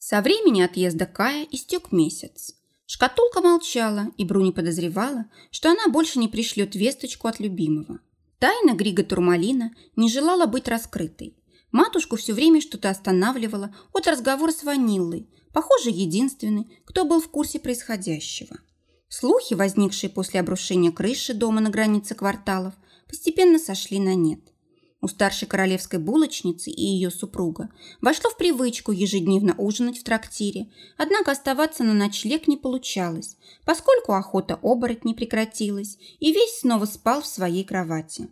Со времени отъезда Кая истек месяц. Шкатулка молчала, и Бруни подозревала, что она больше не пришлет весточку от любимого. Тайна Грига Турмалина не желала быть раскрытой. Матушку все время что-то останавливало от разговора с Ваниллой, похоже, единственный, кто был в курсе происходящего. Слухи, возникшие после обрушения крыши дома на границе кварталов, постепенно сошли на нет. У старшей королевской булочницы и ее супруга вошло в привычку ежедневно ужинать в трактире, однако оставаться на ночлег не получалось, поскольку охота оборотней прекратилась, и весь снова спал в своей кровати.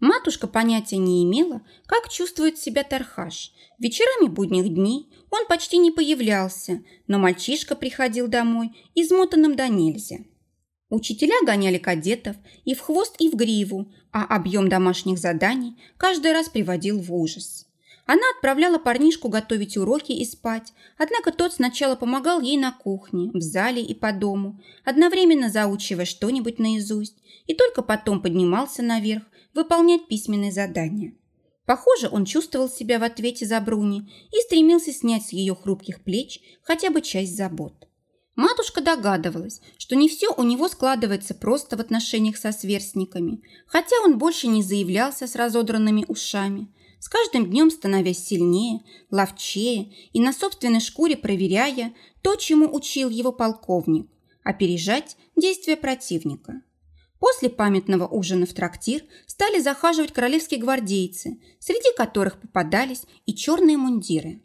Матушка понятия не имела, как чувствует себя Тархаш. Вечерами будних дней он почти не появлялся, но мальчишка приходил домой измотанным до нельзя. Учителя гоняли кадетов и в хвост, и в гриву, а объем домашних заданий каждый раз приводил в ужас. Она отправляла парнишку готовить уроки и спать, однако тот сначала помогал ей на кухне, в зале и по дому, одновременно заучивая что-нибудь наизусть, и только потом поднимался наверх выполнять письменные задания. Похоже, он чувствовал себя в ответе за Бруни и стремился снять с ее хрупких плеч хотя бы часть забот. Матушка догадывалась, что не все у него складывается просто в отношениях со сверстниками, хотя он больше не заявлялся с разодранными ушами, с каждым днем становясь сильнее, ловчее и на собственной шкуре проверяя то, чему учил его полковник – опережать действия противника. После памятного ужина в трактир стали захаживать королевские гвардейцы, среди которых попадались и черные мундиры.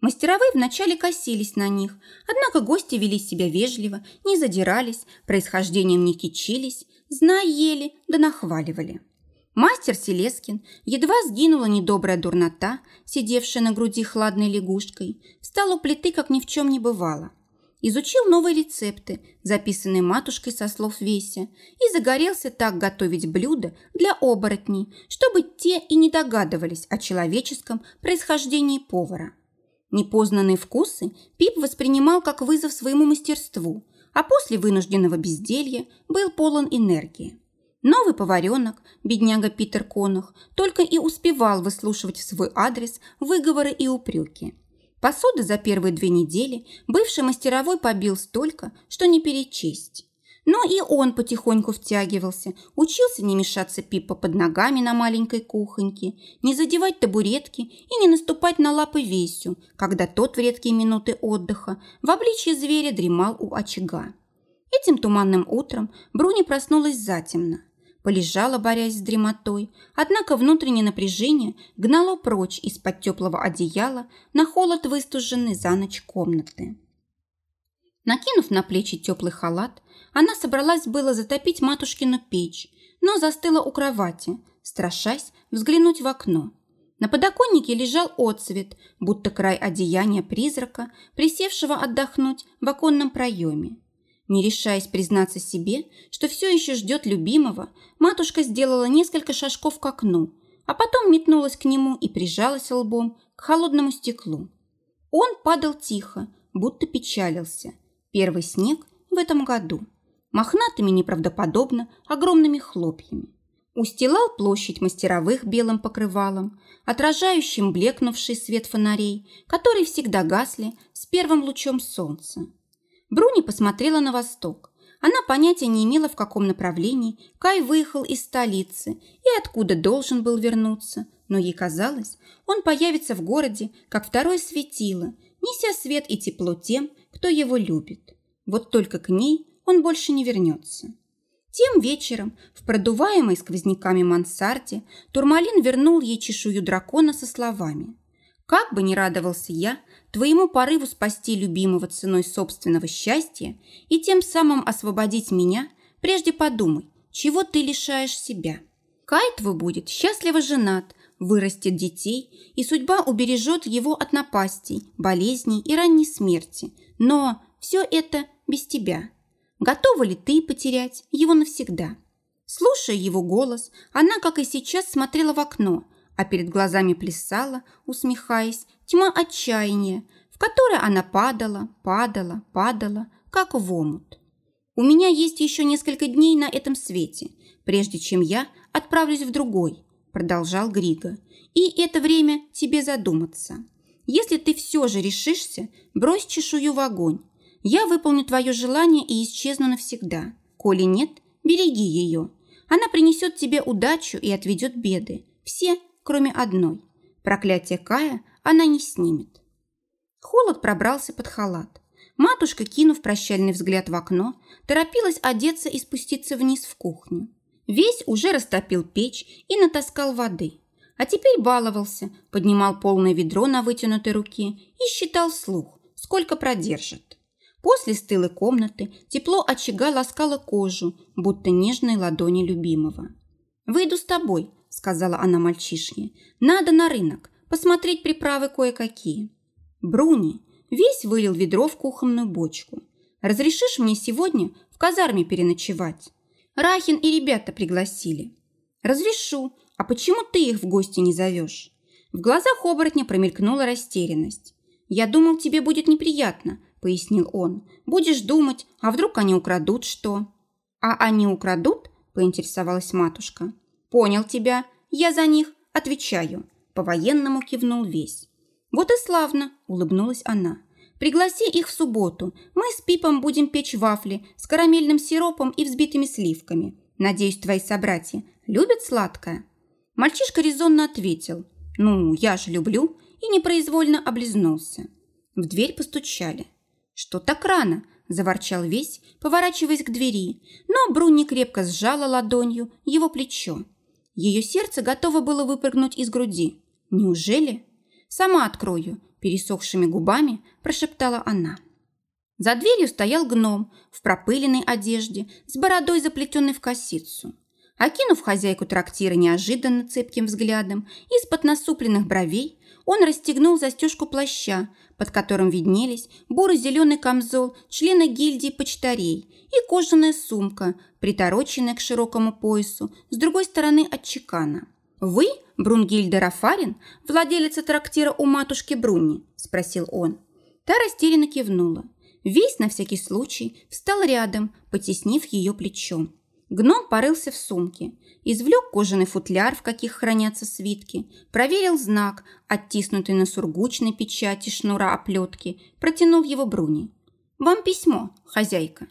Мастеровые вначале косились на них, однако гости вели себя вежливо, не задирались, происхождением не кичились, зная ели да нахваливали. Мастер Селескин едва сгинула недобрая дурнота, сидевшая на груди хладной лягушкой, встал у плиты, как ни в чем не бывало. Изучил новые рецепты, записанные матушкой со слов Веся, и загорелся так готовить блюда для оборотней, чтобы те и не догадывались о человеческом происхождении повара. Непознанные вкусы Пип воспринимал как вызов своему мастерству, а после вынужденного безделья был полон энергии. Новый поваренок, бедняга Питер Конах, только и успевал выслушивать в свой адрес выговоры и упреки. Посуды за первые две недели бывший мастеровой побил столько, что не перечесть. Но и он потихоньку втягивался, учился не мешаться Пипа под ногами на маленькой кухоньке, не задевать табуретки и не наступать на лапы Весю, когда тот в редкие минуты отдыха в обличье зверя дремал у очага. Этим туманным утром Бруни проснулась затемно. Полежала, борясь с дремотой, однако внутреннее напряжение гнало прочь из-под теплого одеяла на холод выстуженной за ночь комнаты. Накинув на плечи теплый халат, она собралась было затопить матушкину печь, но застыла у кровати, страшась взглянуть в окно. На подоконнике лежал отцвет, будто край одеяния призрака, присевшего отдохнуть в оконном проеме. Не решаясь признаться себе, что все еще ждет любимого, матушка сделала несколько шажков к окну, а потом метнулась к нему и прижалась лбом к холодному стеклу. Он падал тихо, будто печалился. Первый снег в этом году мохнатыми неправдоподобно огромными хлопьями. Устилал площадь мастеровых белым покрывалом, отражающим блекнувший свет фонарей, которые всегда гасли с первым лучом солнца. Бруни посмотрела на восток. Она понятия не имела, в каком направлении Кай выехал из столицы и откуда должен был вернуться, но ей казалось, он появится в городе, как второе светило, неся свет и тепло тем, кто его любит. Вот только к ней он больше не вернется. Тем вечером в продуваемой сквозняками мансарде Турмалин вернул ей чешую дракона со словами «Как бы ни радовался я твоему порыву спасти любимого ценой собственного счастья и тем самым освободить меня, прежде подумай, чего ты лишаешь себя. Кай твой будет счастливо женат, вырастет детей, и судьба убережет его от напастей, болезней и ранней смерти. Но все это без тебя. Готова ли ты потерять его навсегда? Слушая его голос, она, как и сейчас, смотрела в окно, а перед глазами плясала, усмехаясь, тьма отчаяния, в которой она падала, падала, падала, как в омут. У меня есть еще несколько дней на этом свете, прежде чем я отправлюсь в другой, продолжал Григо. И это время тебе задуматься. Если ты все же решишься, брось чешую в огонь. Я выполню твое желание и исчезну навсегда. Коли нет, береги ее. Она принесет тебе удачу и отведет беды. Все, кроме одной. Проклятие Кая она не снимет. Холод пробрался под халат. Матушка, кинув прощальный взгляд в окно, торопилась одеться и спуститься вниз в кухню. Весь уже растопил печь и натаскал воды. А теперь баловался, поднимал полное ведро на вытянутой руке и считал слух, сколько продержит. После стылой комнаты тепло очага ласкало кожу, будто нежной ладони любимого. «Выйду с тобой», – сказала она мальчишке. «Надо на рынок, посмотреть приправы кое-какие». Бруни весь вылил ведро в кухонную бочку. «Разрешишь мне сегодня в казарме переночевать?» Рахин и ребята пригласили. «Разрешу. А почему ты их в гости не зовешь?» В глазах оборотня промелькнула растерянность. «Я думал, тебе будет неприятно», – пояснил он. «Будешь думать, а вдруг они украдут что?» «А они украдут?» – поинтересовалась матушка. «Понял тебя. Я за них отвечаю», – по-военному кивнул весь. «Вот и славно», – улыбнулась она. Пригласи их в субботу. Мы с Пипом будем печь вафли с карамельным сиропом и взбитыми сливками. Надеюсь, твои собратья любят сладкое?» Мальчишка резонно ответил. «Ну, я же люблю» и непроизвольно облизнулся. В дверь постучали. «Что так рано?» – заворчал весь, поворачиваясь к двери, но Бруни крепко сжала ладонью его плечо. Ее сердце готово было выпрыгнуть из груди. «Неужели?» «Сама открою», пересохшими губами прошептала она. За дверью стоял гном в пропыленной одежде с бородой, заплетенной в косицу. Окинув хозяйку трактира неожиданно цепким взглядом, из-под насупленных бровей он расстегнул застежку плаща, под которым виднелись буро-зеленый камзол члена гильдии почтарей и кожаная сумка, притороченная к широкому поясу с другой стороны от чекана. «Вы Брунгильда Рафарин, владелица трактира у матушки Брунни?» – спросил он. Та растерянно кивнула. Весь на всякий случай встал рядом, потеснив ее плечом. Гном порылся в сумке, извлек кожаный футляр, в каких хранятся свитки, проверил знак, оттиснутый на сургучной печати шнура оплетки, протянул его Бруни. «Вам письмо, хозяйка».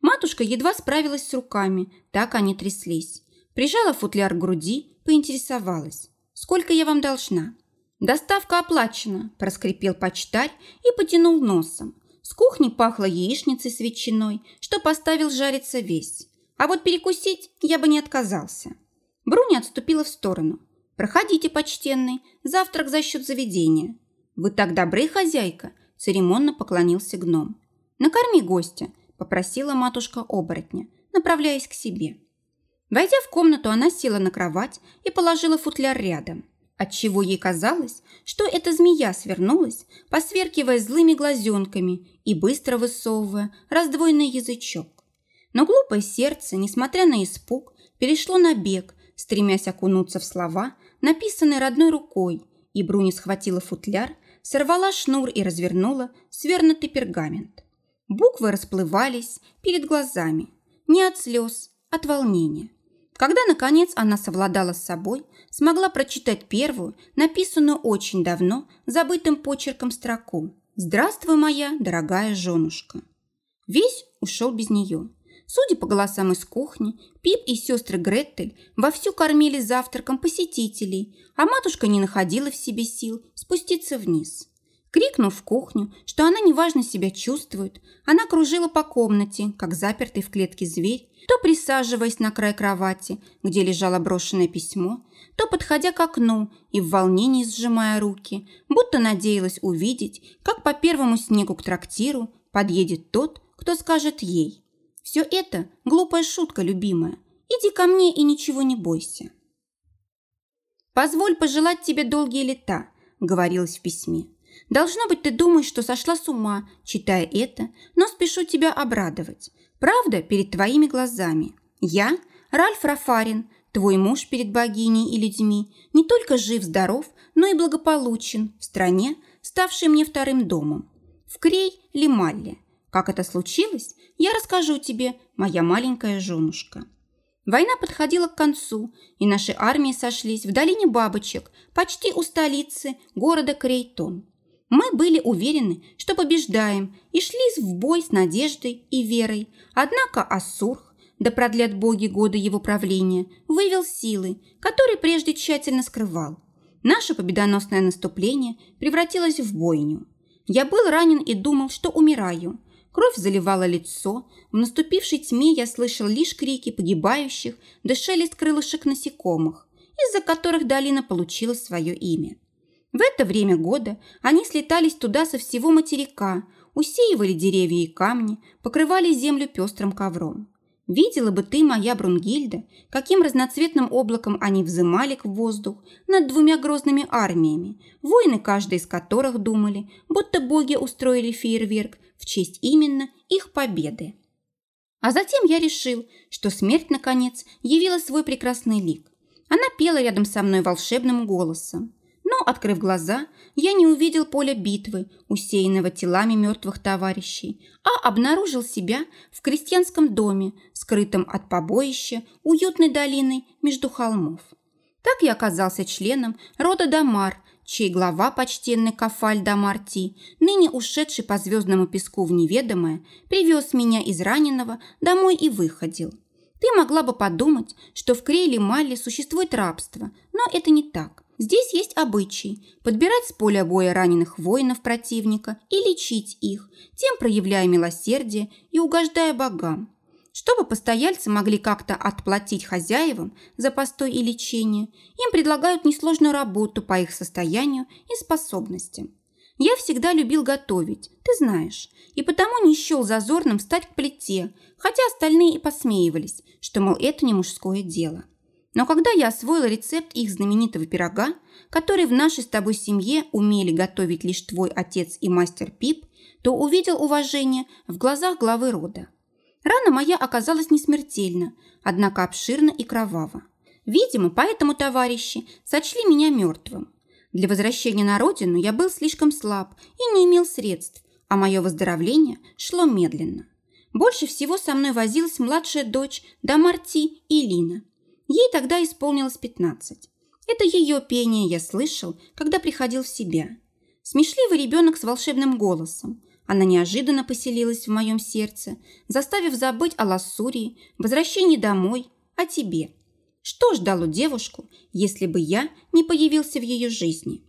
Матушка едва справилась с руками, так они тряслись. Прижала футляр к груди, поинтересовалась. «Сколько я вам должна?» «Доставка оплачена», – проскрипел почтарь и потянул носом. С кухни пахло яичницей с ветчиной, что поставил жариться весь. А вот перекусить я бы не отказался. Бруня отступила в сторону. «Проходите, почтенный, завтрак за счет заведения». «Вы так добры, хозяйка», – церемонно поклонился гном. «Накорми гостя», – попросила матушка оборотня, направляясь к себе. Войдя в комнату, она села на кровать и положила футляр рядом, отчего ей казалось, что эта змея свернулась, посверкивая злыми глазенками и быстро высовывая раздвоенный язычок. Но глупое сердце, несмотря на испуг, перешло на бег, стремясь окунуться в слова, написанные родной рукой, и Бруни схватила футляр, сорвала шнур и развернула свернутый пергамент. Буквы расплывались перед глазами, не от слез, от волнения. Когда, наконец, она совладала с собой, смогла прочитать первую, написанную очень давно, забытым почерком строку «Здравствуй, моя дорогая женушка». Весь ушел без нее. Судя по голосам из кухни, Пип и сестры Греттель вовсю кормили завтраком посетителей, а матушка не находила в себе сил спуститься вниз. Крикнув в кухню, что она неважно себя чувствует, она кружила по комнате, как запертый в клетке зверь, то присаживаясь на край кровати, где лежало брошенное письмо, то подходя к окну и в волнении сжимая руки, будто надеялась увидеть, как по первому снегу к трактиру подъедет тот, кто скажет ей. «Все это глупая шутка, любимая. Иди ко мне и ничего не бойся». «Позволь пожелать тебе долгие лета», — говорилось в письме. Должно быть, ты думаешь, что сошла с ума, читая это, но спешу тебя обрадовать. Правда перед твоими глазами. Я, Ральф Рафарин, твой муж перед богиней и людьми, не только жив-здоров, но и благополучен в стране, ставшей мне вторым домом. В Крей-Лималле. Как это случилось, я расскажу тебе, моя маленькая женушка. Война подходила к концу, и наши армии сошлись в долине бабочек, почти у столицы города Крейтон. Мы были уверены, что побеждаем, и шли в бой с надеждой и верой. Однако Ассурх, да продлят боги годы его правления, вывел силы, которые прежде тщательно скрывал. Наше победоносное наступление превратилось в бойню. Я был ранен и думал, что умираю. Кровь заливала лицо. В наступившей тьме я слышал лишь крики погибающих да шелест крылышек насекомых, из-за которых долина получила свое имя. В это время года они слетались туда со всего материка, усеивали деревья и камни, покрывали землю пестрым ковром. Видела бы ты, моя Брунгильда, каким разноцветным облаком они взымали к воздух над двумя грозными армиями, воины каждый из которых думали, будто боги устроили фейерверк в честь именно их победы. А затем я решил, что смерть, наконец, явила свой прекрасный лик. Она пела рядом со мной волшебным голосом. Но, открыв глаза, я не увидел поля битвы, усеянного телами мертвых товарищей, а обнаружил себя в крестьянском доме, скрытом от побоища уютной долиной между холмов. Так я оказался членом рода Дамар, чей глава, почтенный Кафаль Дамарти, ныне ушедший по звездному песку в неведомое, привез меня из раненого домой и выходил. Ты могла бы подумать, что в Крейле Малли существует рабство, но это не так. Здесь есть обычай подбирать с поля боя раненых воинов противника и лечить их, тем проявляя милосердие и угождая богам. Чтобы постояльцы могли как-то отплатить хозяевам за постой и лечение, им предлагают несложную работу по их состоянию и способностям. Я всегда любил готовить, ты знаешь, и потому не счел зазорным встать к плите, хотя остальные и посмеивались, что, мол, это не мужское дело. Но когда я освоила рецепт их знаменитого пирога, который в нашей с тобой семье умели готовить лишь твой отец и мастер Пип, то увидел уважение в глазах главы рода. Рана моя оказалась не смертельна, однако обширна и кровава. Видимо, поэтому товарищи сочли меня мертвым. Для возвращения на родину я был слишком слаб и не имел средств, а мое выздоровление шло медленно. Больше всего со мной возилась младшая дочь Дамарти и Лина. Ей тогда исполнилось 15. Это ее пение я слышал, когда приходил в себя. Смешливый ребенок с волшебным голосом. Она неожиданно поселилась в моем сердце, заставив забыть о Лассурии, возвращении домой, о тебе. Что ждало девушку, если бы я не появился в ее жизни?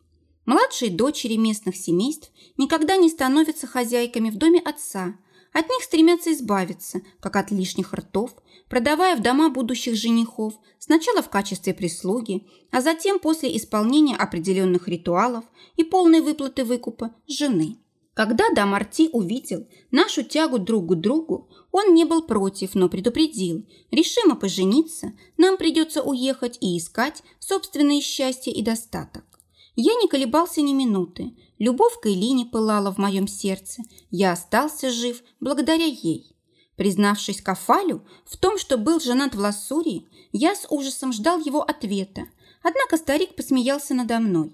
Младшие дочери местных семейств никогда не становятся хозяйками в доме отца – от них стремятся избавиться, как от лишних ртов, продавая в дома будущих женихов, сначала в качестве прислуги, а затем после исполнения определенных ритуалов и полной выплаты выкупа жены. Когда Дамарти увидел нашу тягу друг к другу, он не был против, но предупредил. Решимо пожениться, нам придется уехать и искать собственное счастье и достаток. Я не колебался ни минуты. Любовь к Элине пылала в моем сердце. Я остался жив благодаря ей. Признавшись Кафалю в том, что был женат в Лассурии, я с ужасом ждал его ответа. Однако старик посмеялся надо мной.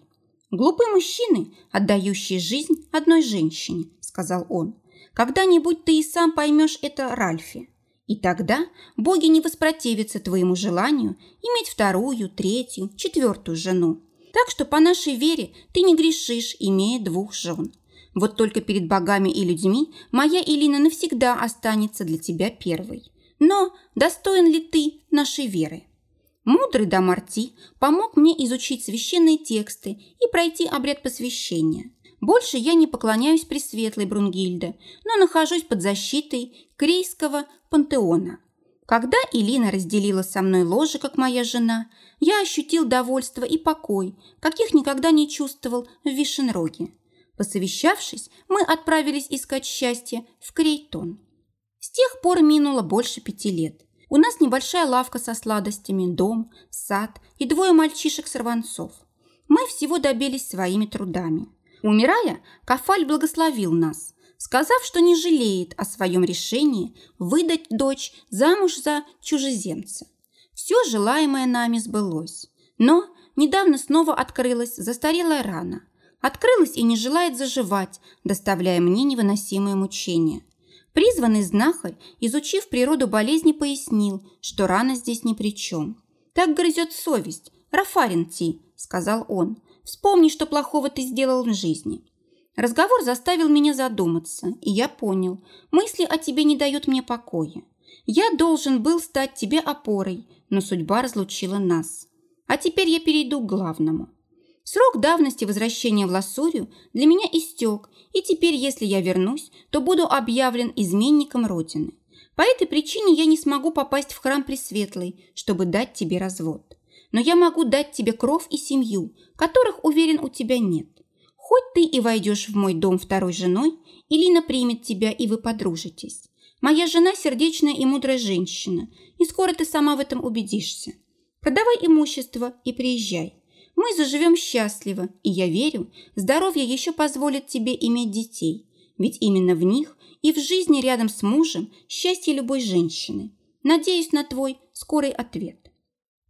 «Глупые мужчины, отдающие жизнь одной женщине», – сказал он. «Когда-нибудь ты и сам поймешь это, Ральфи. И тогда боги не воспротивятся твоему желанию иметь вторую, третью, четвертую жену. Так что по нашей вере ты не грешишь, имея двух жен. Вот только перед богами и людьми моя Илина навсегда останется для тебя первой. Но достоин ли ты нашей веры? Мудрый Дамарти помог мне изучить священные тексты и пройти обряд посвящения. Больше я не поклоняюсь Пресветлой Брунгильде, но нахожусь под защитой Крейского пантеона. Когда Илина разделила со мной ложе, как моя жена, я ощутил довольство и покой, каких никогда не чувствовал в Вишенроге. Посовещавшись, мы отправились искать счастье в Крейтон. С тех пор минуло больше пяти лет. У нас небольшая лавка со сладостями, дом, сад и двое мальчишек-сорванцов. Мы всего добились своими трудами. Умирая, Кафаль благословил нас сказав, что не жалеет о своем решении выдать дочь замуж за чужеземца. Все желаемое нами сбылось. Но недавно снова открылась застарелая рана. Открылась и не желает заживать, доставляя мне невыносимые мучения. Призванный знахарь, изучив природу болезни, пояснил, что рана здесь ни при чем. «Так грызет совесть. Рафарин Ти», – сказал он. «Вспомни, что плохого ты сделал в жизни. Разговор заставил меня задуматься, и я понял, мысли о тебе не дают мне покоя. Я должен был стать тебе опорой, но судьба разлучила нас. А теперь я перейду к главному. Срок давности возвращения в Лассурию для меня истек, и теперь, если я вернусь, то буду объявлен изменником Родины. По этой причине я не смогу попасть в храм Пресветлый, чтобы дать тебе развод. Но я могу дать тебе кров и семью, которых, уверен, у тебя нет. Хоть ты и войдешь в мой дом второй женой, Илина примет тебя, и вы подружитесь. Моя жена сердечная и мудрая женщина, и скоро ты сама в этом убедишься. Продавай имущество и приезжай. Мы заживем счастливо, и я верю, здоровье еще позволит тебе иметь детей. Ведь именно в них и в жизни рядом с мужем счастье любой женщины. Надеюсь на твой скорый ответ.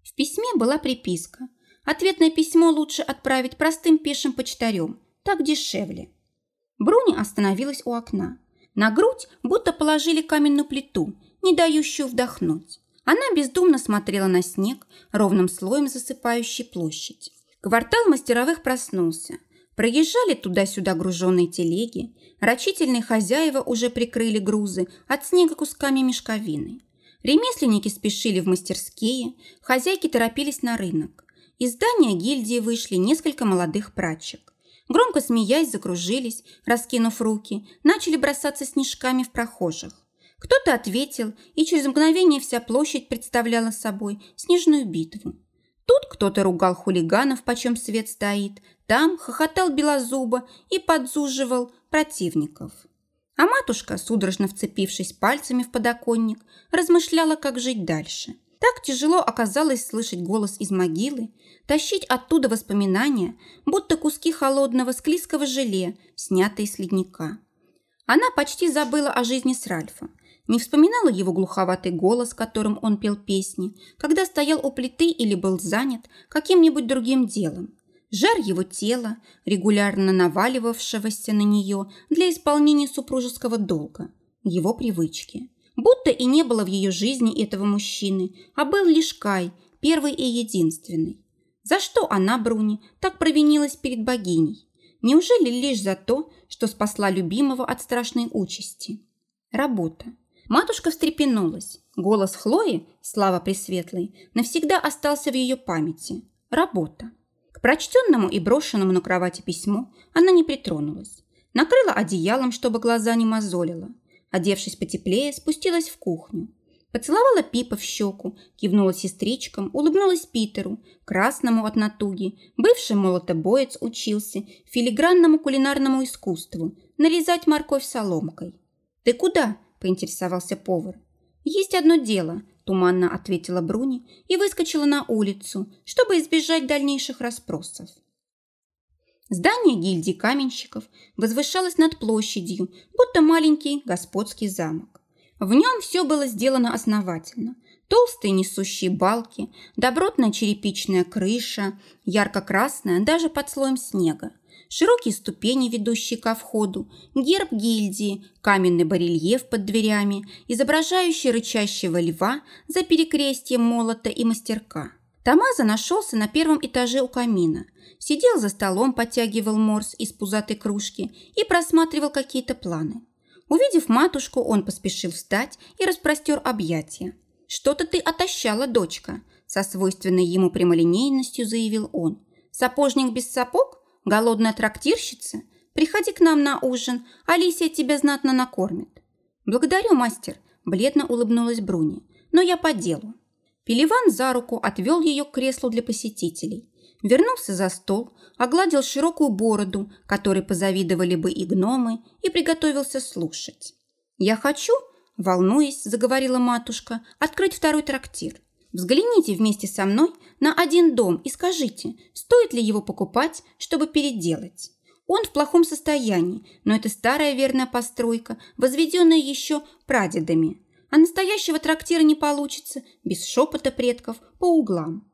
В письме была приписка. Ответное письмо лучше отправить простым пешим почтарем. Так дешевле. Бруни остановилась у окна. На грудь будто положили каменную плиту, не дающую вдохнуть. Она бездумно смотрела на снег, ровным слоем засыпающий площадь. Квартал мастеровых проснулся. Проезжали туда-сюда груженные телеги. Рачительные хозяева уже прикрыли грузы от снега кусками мешковины. Ремесленники спешили в мастерские, хозяйки торопились на рынок. Из здания гильдии вышли несколько молодых прачек. Громко смеясь, закружились, раскинув руки, начали бросаться снежками в прохожих. Кто-то ответил, и через мгновение вся площадь представляла собой снежную битву. Тут кто-то ругал хулиганов, почем свет стоит, там хохотал белозуба и подзуживал противников. А матушка, судорожно вцепившись пальцами в подоконник, размышляла, как жить дальше. Так тяжело оказалось слышать голос из могилы, тащить оттуда воспоминания, будто куски холодного склизкого желе, снятые с ледника. Она почти забыла о жизни с Ральфом, не вспоминала его глуховатый голос, которым он пел песни, когда стоял у плиты или был занят каким-нибудь другим делом. Жар его тела, регулярно наваливавшегося на нее для исполнения супружеского долга, его привычки. Будто и не было в ее жизни этого мужчины, а был лишь Кай, первый и единственный. За что она, Бруни, так провинилась перед богиней? Неужели лишь за то, что спасла любимого от страшной участи? Работа. Матушка встрепенулась. Голос Хлои, слава Пресветлой, навсегда остался в ее памяти. Работа. К прочтенному и брошенному на кровати письму она не притронулась. Накрыла одеялом, чтобы глаза не мозолила. Одевшись потеплее, спустилась в кухню. Поцеловала Пипа в щеку, кивнула сестричкам, улыбнулась Питеру, красному от натуги. Бывший молотобоец учился филигранному кулинарному искусству нарезать морковь соломкой. «Ты куда?» поинтересовался повар. «Есть одно дело», – туманно ответила Бруни и выскочила на улицу, чтобы избежать дальнейших расспросов. Здание гильдии каменщиков возвышалось над площадью, будто маленький господский замок. В нем все было сделано основательно. Толстые несущие балки, добротная черепичная крыша, ярко-красная даже под слоем снега, широкие ступени, ведущие ко входу, герб гильдии, каменный барельеф под дверями, изображающий рычащего льва за перекрестием молота и мастерка. Тамаза нашелся на первом этаже у камина. Сидел за столом, подтягивал морс из пузатой кружки и просматривал какие-то планы. Увидев матушку, он поспешил встать и распростер объятия. «Что-то ты отощала, дочка», – со свойственной ему прямолинейностью заявил он. «Сапожник без сапог? Голодная трактирщица? Приходи к нам на ужин, Алисия тебя знатно накормит». «Благодарю, мастер», – бледно улыбнулась Бруни. «Но я по делу». Пеливан за руку отвел ее к креслу для посетителей. Вернулся за стол, огладил широкую бороду, которой позавидовали бы и гномы, и приготовился слушать. «Я хочу», – волнуясь, заговорила матушка, – «открыть второй трактир. Взгляните вместе со мной на один дом и скажите, стоит ли его покупать, чтобы переделать. Он в плохом состоянии, но это старая верная постройка, возведенная еще прадедами. А настоящего трактира не получится без шепота предков по углам.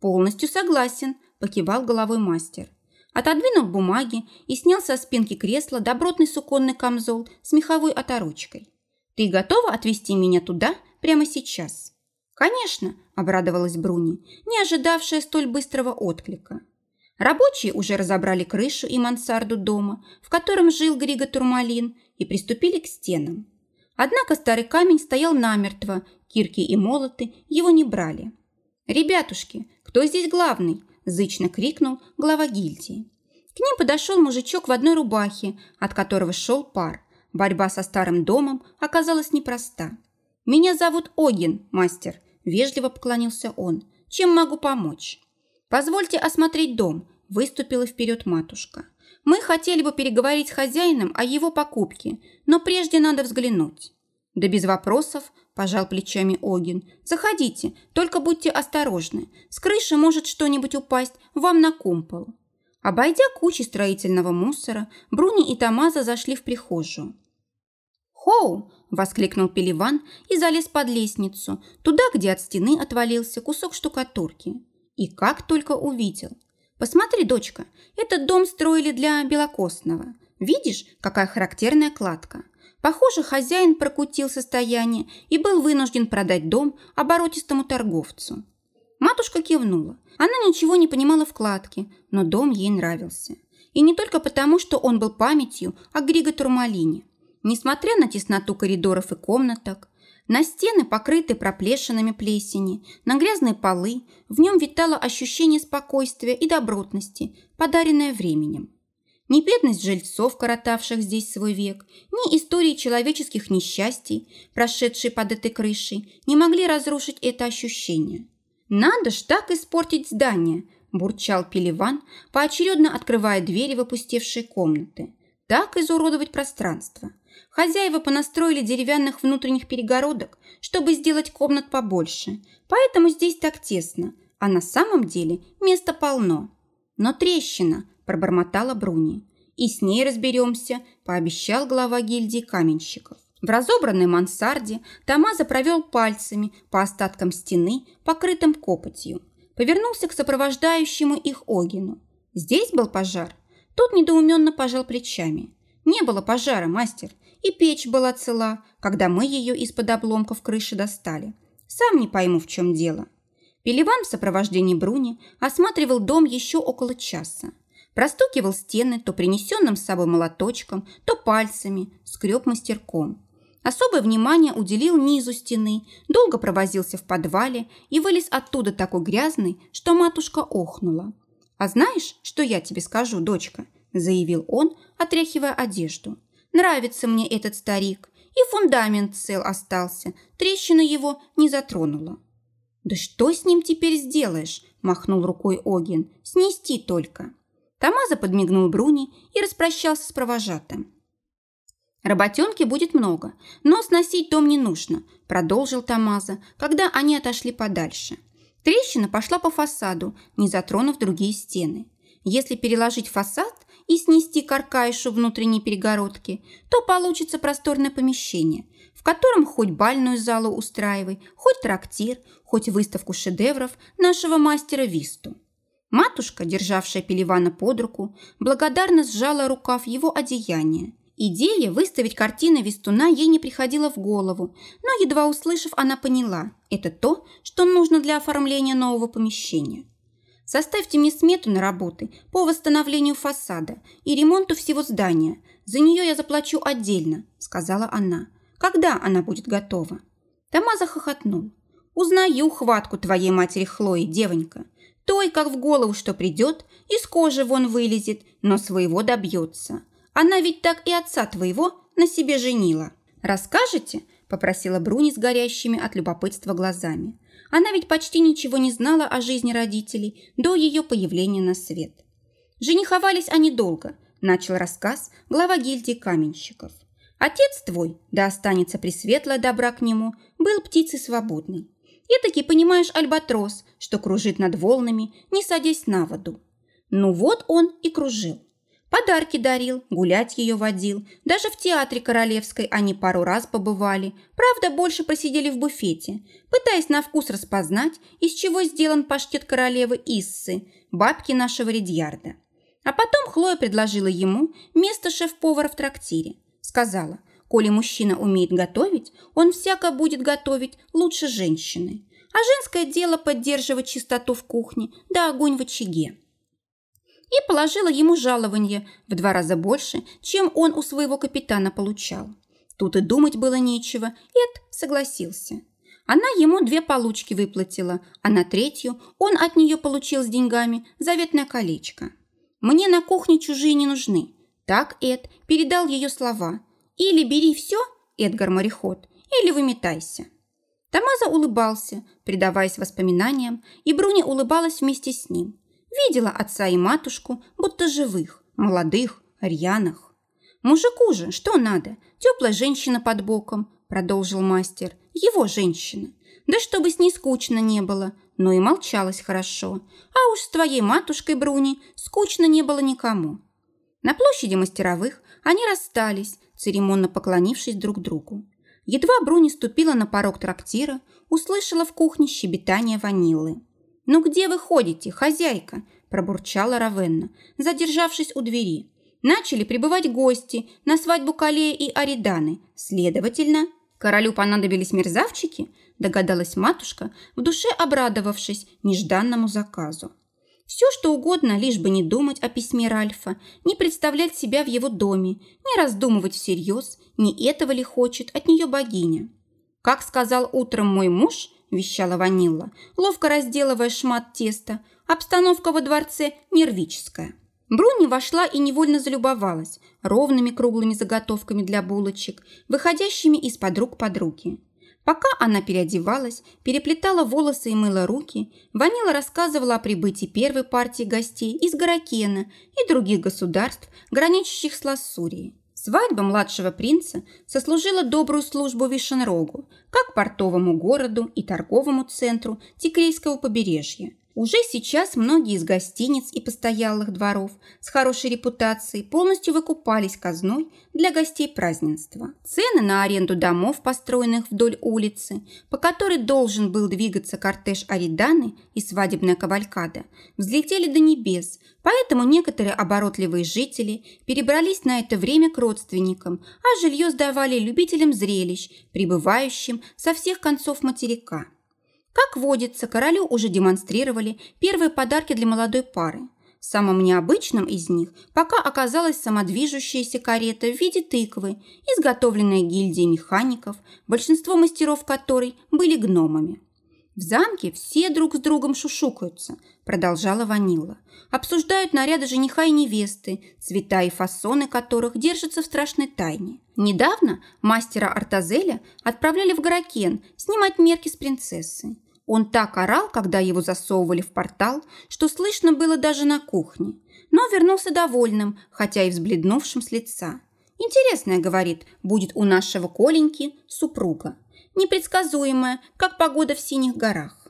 «Полностью согласен», – покивал головой мастер. Отодвинул бумаги и снял со спинки кресла добротный суконный камзол с меховой оторочкой. «Ты готова отвезти меня туда прямо сейчас?» «Конечно», – обрадовалась Бруни, не ожидавшая столь быстрого отклика. Рабочие уже разобрали крышу и мансарду дома, в котором жил Григо Турмалин, и приступили к стенам. Однако старый камень стоял намертво, кирки и молоты его не брали. «Ребятушки, кто здесь главный?» – зычно крикнул глава гильдии. К ним подошел мужичок в одной рубахе, от которого шел пар. Борьба со старым домом оказалась непроста. «Меня зовут Огин, мастер», – вежливо поклонился он. «Чем могу помочь?» «Позвольте осмотреть дом», – выступила вперед матушка. «Мы хотели бы переговорить с хозяином о его покупке, но прежде надо взглянуть». «Да без вопросов», – пожал плечами Огин. «Заходите, только будьте осторожны. С крыши может что-нибудь упасть вам на кумпол». Обойдя кучи строительного мусора, Бруни и Тамаза зашли в прихожую. «Хоу!» – воскликнул Пеливан и залез под лестницу, туда, где от стены отвалился кусок штукатурки. И как только увидел. «Посмотри, дочка, этот дом строили для Белокостного. Видишь, какая характерная кладка? Похоже, хозяин прокутил состояние и был вынужден продать дом оборотистому торговцу. Матушка кивнула. Она ничего не понимала в кладке, но дом ей нравился. И не только потому, что он был памятью о Григо Турмалине. Несмотря на тесноту коридоров и комнаток, на стены, покрытые проплешинами плесени, на грязные полы, в нем витало ощущение спокойствия и добротности, подаренное временем. Ни бедность жильцов, коротавших здесь свой век, ни истории человеческих несчастий, прошедшие под этой крышей, не могли разрушить это ощущение – «Надо ж так испортить здание!» – бурчал Пеливан, поочередно открывая двери в опустевшие комнаты. «Так изуродовать пространство. Хозяева понастроили деревянных внутренних перегородок, чтобы сделать комнат побольше, поэтому здесь так тесно, а на самом деле места полно. Но трещина!» – пробормотала Бруни. «И с ней разберемся», – пообещал глава гильдии каменщиков. В разобранной мансарде Тамаза провел пальцами по остаткам стены, покрытым копотью. Повернулся к сопровождающему их Огину. Здесь был пожар. Тот недоуменно пожал плечами. Не было пожара, мастер, и печь была цела, когда мы ее из-под обломков крыши достали. Сам не пойму, в чем дело. Пеливан в сопровождении Бруни осматривал дом еще около часа. Простукивал стены то принесенным с собой молоточком, то пальцами, скреб мастерком. Особое внимание уделил низу стены, долго провозился в подвале и вылез оттуда такой грязный, что матушка охнула. «А знаешь, что я тебе скажу, дочка?» – заявил он, отряхивая одежду. «Нравится мне этот старик, и фундамент цел остался, трещина его не затронула». «Да что с ним теперь сделаешь?» – махнул рукой Огин. «Снести только». Тамаза подмигнул Бруни и распрощался с провожатым. «Работенки будет много, но сносить дом не нужно», – продолжил Тамаза, когда они отошли подальше. Трещина пошла по фасаду, не затронув другие стены. Если переложить фасад и снести каркайшу внутренней перегородки, то получится просторное помещение, в котором хоть бальную залу устраивай, хоть трактир, хоть выставку шедевров нашего мастера Висту. Матушка, державшая Пеливана под руку, благодарно сжала рукав его одеяния. Идея выставить картины Вестуна ей не приходила в голову, но, едва услышав, она поняла – это то, что нужно для оформления нового помещения. Составьте мне смету на работы по восстановлению фасада и ремонту всего здания. За нее я заплачу отдельно», – сказала она. «Когда она будет готова?» Тома захохотнул. «Узнаю хватку твоей матери Хлои, девонька. Той, как в голову что придет, из кожи вон вылезет, но своего добьется. Она ведь так и отца твоего на себе женила. Расскажете?» – попросила Бруни с горящими от любопытства глазами. Она ведь почти ничего не знала о жизни родителей до ее появления на свет. Жениховались они долго, начал рассказ глава гильдии каменщиков. Отец твой, да останется пресветлая добра к нему, был птицей свободной. И понимаешь альбатрос, что кружит над волнами, не садясь на воду. Ну вот он и кружил. Подарки дарил, гулять ее водил. Даже в театре Королевской они пару раз побывали. Правда, больше просидели в буфете, пытаясь на вкус распознать, из чего сделан паштет королевы Иссы, бабки нашего Редьярда. А потом Хлоя предложила ему место шеф-повара в трактире. Сказала, коли мужчина умеет готовить, он всяко будет готовить лучше женщины. А женское дело поддерживать чистоту в кухне да огонь в очаге. И положила ему жалование в два раза больше, чем он у своего капитана получал. Тут и думать было нечего, Эд согласился. Она ему две получки выплатила, а на третью он от нее получил с деньгами заветное колечко. «Мне на кухне чужие не нужны». Так Эд передал ее слова. «Или бери все, Эдгар-мореход, или выметайся». Тамаза улыбался, предаваясь воспоминаниям, и Бруни улыбалась вместе с ним. Видела отца и матушку, будто живых, молодых, рьяных. «Мужику же что надо? Теплая женщина под боком», – продолжил мастер – его женщина. Да чтобы с ней скучно не было, но и молчалось хорошо. А уж с твоей матушкой Бруни скучно не было никому. На площади мастеровых они расстались, церемонно поклонившись друг другу. Едва Бруни ступила на порог трактира, услышала в кухне щебетание ванилы. «Ну где вы ходите, хозяйка?» – пробурчала Равенна, задержавшись у двери. Начали прибывать гости на свадьбу Калея и Ариданы. Следовательно, Королю понадобились мерзавчики, догадалась матушка, в душе обрадовавшись нежданному заказу. Все, что угодно, лишь бы не думать о письме Ральфа, не представлять себя в его доме, не раздумывать всерьез, не этого ли хочет от нее богиня. «Как сказал утром мой муж», – вещала Ванилла, ловко разделывая шмат теста, обстановка во дворце нервическая. Бруни вошла и невольно залюбовалась ровными круглыми заготовками для булочек, выходящими из-под рук под руки. Пока она переодевалась, переплетала волосы и мыла руки, Ванила рассказывала о прибытии первой партии гостей из Гаракена и других государств, граничащих с Лассурией. Свадьба младшего принца сослужила добрую службу Вишенрогу, как портовому городу и торговому центру Тикрейского побережья, уже сейчас многие из гостиниц и постоялых дворов с хорошей репутацией полностью выкупались казной для гостей празднества. Цены на аренду домов, построенных вдоль улицы, по которой должен был двигаться кортеж Ариданы и свадебная кавалькада, взлетели до небес, поэтому некоторые оборотливые жители перебрались на это время к родственникам, а жилье сдавали любителям зрелищ, прибывающим со всех концов материка. Как водится, королю уже демонстрировали первые подарки для молодой пары. Самым необычным из них пока оказалась самодвижущаяся карета в виде тыквы, изготовленная гильдией механиков, большинство мастеров которой были гномами. В замке все друг с другом шушукаются, продолжала Ванила. Обсуждают наряды жениха и невесты, цвета и фасоны которых держатся в страшной тайне. Недавно мастера Артазеля отправляли в Гаракен снимать мерки с принцессы. Он так орал, когда его засовывали в портал, что слышно было даже на кухне. Но вернулся довольным, хотя и взбледнувшим с лица. «Интересная, — говорит, — будет у нашего Коленьки супруга. Непредсказуемая, как погода в синих горах».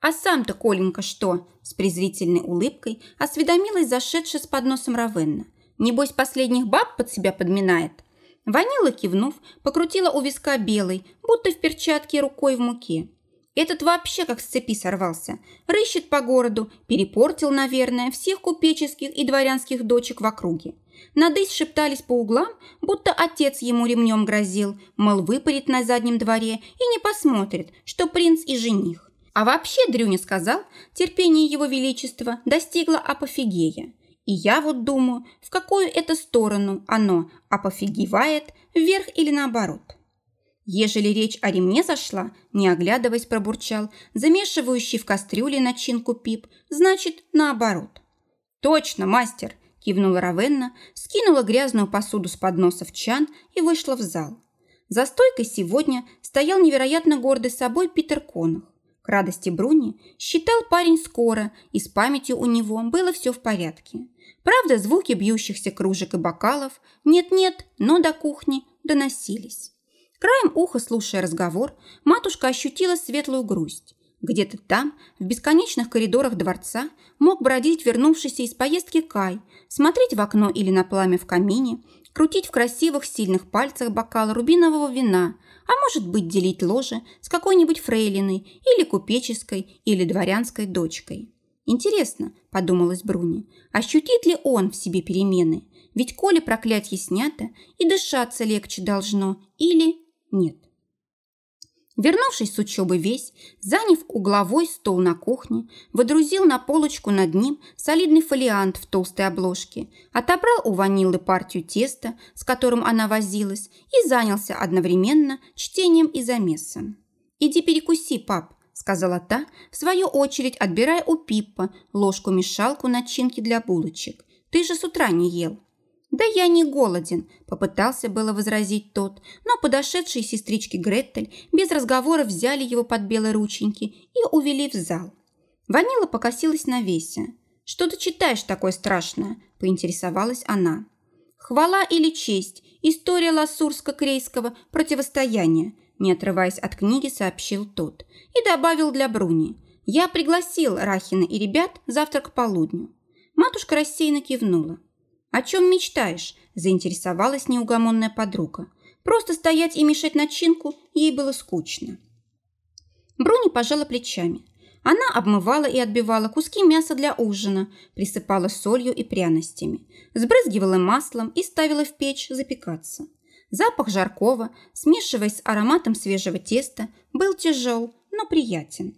«А сам-то Коленька что?» – с презрительной улыбкой осведомилась зашедшая с подносом Равенна. «Небось, последних баб под себя подминает?» Ванила, кивнув, покрутила у виска белой, будто в перчатке рукой в муке. Этот вообще как с цепи сорвался. Рыщет по городу, перепортил, наверное, всех купеческих и дворянских дочек в округе. Надысь шептались по углам, будто отец ему ремнем грозил, мол, выпарит на заднем дворе и не посмотрит, что принц и жених. А вообще, Дрюня сказал, терпение его величества достигло апофигея. И я вот думаю, в какую это сторону оно апофигивает, вверх или наоборот. Ежели речь о ремне зашла, не оглядываясь, пробурчал, замешивающий в кастрюле начинку пип, значит, наоборот. «Точно, мастер!» – кивнула Равенна, скинула грязную посуду с подноса в чан и вышла в зал. За стойкой сегодня стоял невероятно гордый собой Питер Конах. К радости Бруни считал парень скоро, и с памятью у него было все в порядке. Правда, звуки бьющихся кружек и бокалов нет-нет, но до кухни доносились. Краем уха, слушая разговор, матушка ощутила светлую грусть. Где-то там, в бесконечных коридорах дворца, мог бродить вернувшийся из поездки Кай, смотреть в окно или на пламя в камине, крутить в красивых сильных пальцах бокал рубинового вина, а может быть делить ложе с какой-нибудь фрейлиной или купеческой или дворянской дочкой. Интересно, подумалась Бруни, ощутит ли он в себе перемены? Ведь коли проклятье снято, и дышаться легче должно, или нет. Вернувшись с учебы весь, заняв угловой стол на кухне, водрузил на полочку над ним солидный фолиант в толстой обложке, отобрал у ванилы партию теста, с которым она возилась, и занялся одновременно чтением и замесом. «Иди перекуси, пап», – сказала та, в свою очередь отбирая у Пиппа ложку-мешалку начинки для булочек. «Ты же с утра не ел». «Да я не голоден», – попытался было возразить тот, но подошедшие сестрички Гретель без разговора взяли его под белые рученьки и увели в зал. Ванила покосилась на Весе. «Что ты читаешь такое страшное?» – поинтересовалась она. «Хвала или честь? История лассурско-крейского противостояния», не отрываясь от книги, сообщил тот. И добавил для Бруни. «Я пригласил Рахина и ребят завтра к полудню». Матушка рассеянно кивнула. «О чем мечтаешь?» – заинтересовалась неугомонная подруга. Просто стоять и мешать начинку ей было скучно. Бруни пожала плечами. Она обмывала и отбивала куски мяса для ужина, присыпала солью и пряностями, сбрызгивала маслом и ставила в печь запекаться. Запах жаркого, смешиваясь с ароматом свежего теста, был тяжел, но приятен.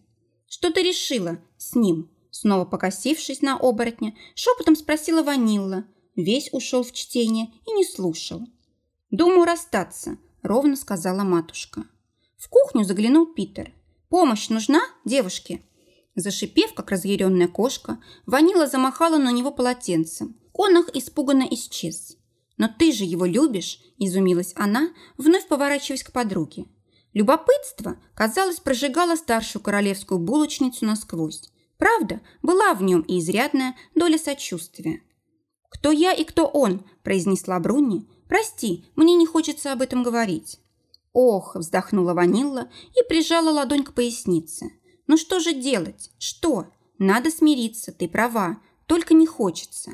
«Что ты решила с ним?» Снова покосившись на оборотня, шепотом спросила Ванилла, весь ушел в чтение и не слушал. «Думаю расстаться», – ровно сказала матушка. В кухню заглянул Питер. «Помощь нужна, девушке?» Зашипев, как разъяренная кошка, Ванила замахала на него полотенцем. Конах испуганно исчез. «Но ты же его любишь?» – изумилась она, вновь поворачиваясь к подруге. Любопытство, казалось, прожигало старшую королевскую булочницу насквозь. Правда, была в нем и изрядная доля сочувствия. «Кто я и кто он?» – произнесла Брунни. «Прости, мне не хочется об этом говорить». «Ох!» – вздохнула Ванилла и прижала ладонь к пояснице. «Ну что же делать? Что? Надо смириться, ты права, только не хочется».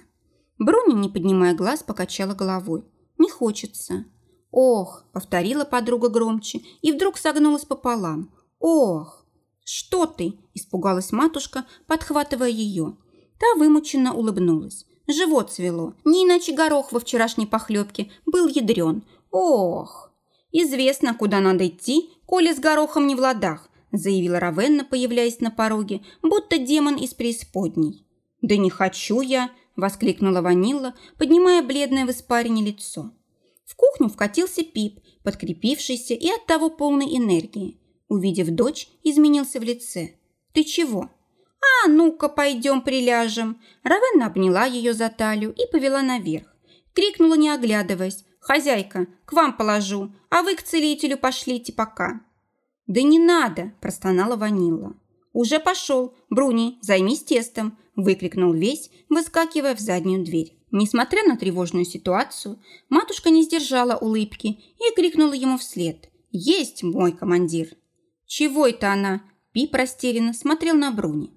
Бруни, не поднимая глаз, покачала головой. «Не хочется». «Ох!» – повторила подруга громче и вдруг согнулась пополам. «Ох!» «Что ты?» – испугалась матушка, подхватывая ее. Та вымученно улыбнулась. Живот свело. Не иначе горох во вчерашней похлебке был ядрен. Ох! Известно, куда надо идти, коли с горохом не в ладах, заявила Равенна, появляясь на пороге, будто демон из преисподней. «Да не хочу я!» – воскликнула Ванилла, поднимая бледное в испарине лицо. В кухню вкатился Пип, подкрепившийся и оттого полной энергии. Увидев дочь, изменился в лице. «Ты чего?» «А ну-ка, пойдем приляжем!» Равенна обняла ее за талию и повела наверх. Крикнула, не оглядываясь. «Хозяйка, к вам положу, а вы к целителю пошлите пока». «Да не надо!» – простонала Ванилла. «Уже пошел! Бруни, займись тестом!» – выкрикнул весь, выскакивая в заднюю дверь. Несмотря на тревожную ситуацию, матушка не сдержала улыбки и крикнула ему вслед. «Есть мой командир!» «Чего это она?» Пип растерянно смотрел на Бруни.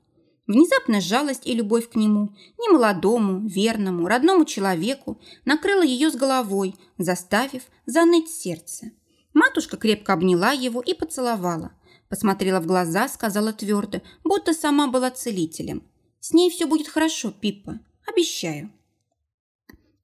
Внезапная жалость и любовь к нему, немолодому, верному, родному человеку, накрыла ее с головой, заставив заныть сердце. Матушка крепко обняла его и поцеловала. Посмотрела в глаза, сказала твердо, будто сама была целителем. «С ней все будет хорошо, Пиппа, обещаю».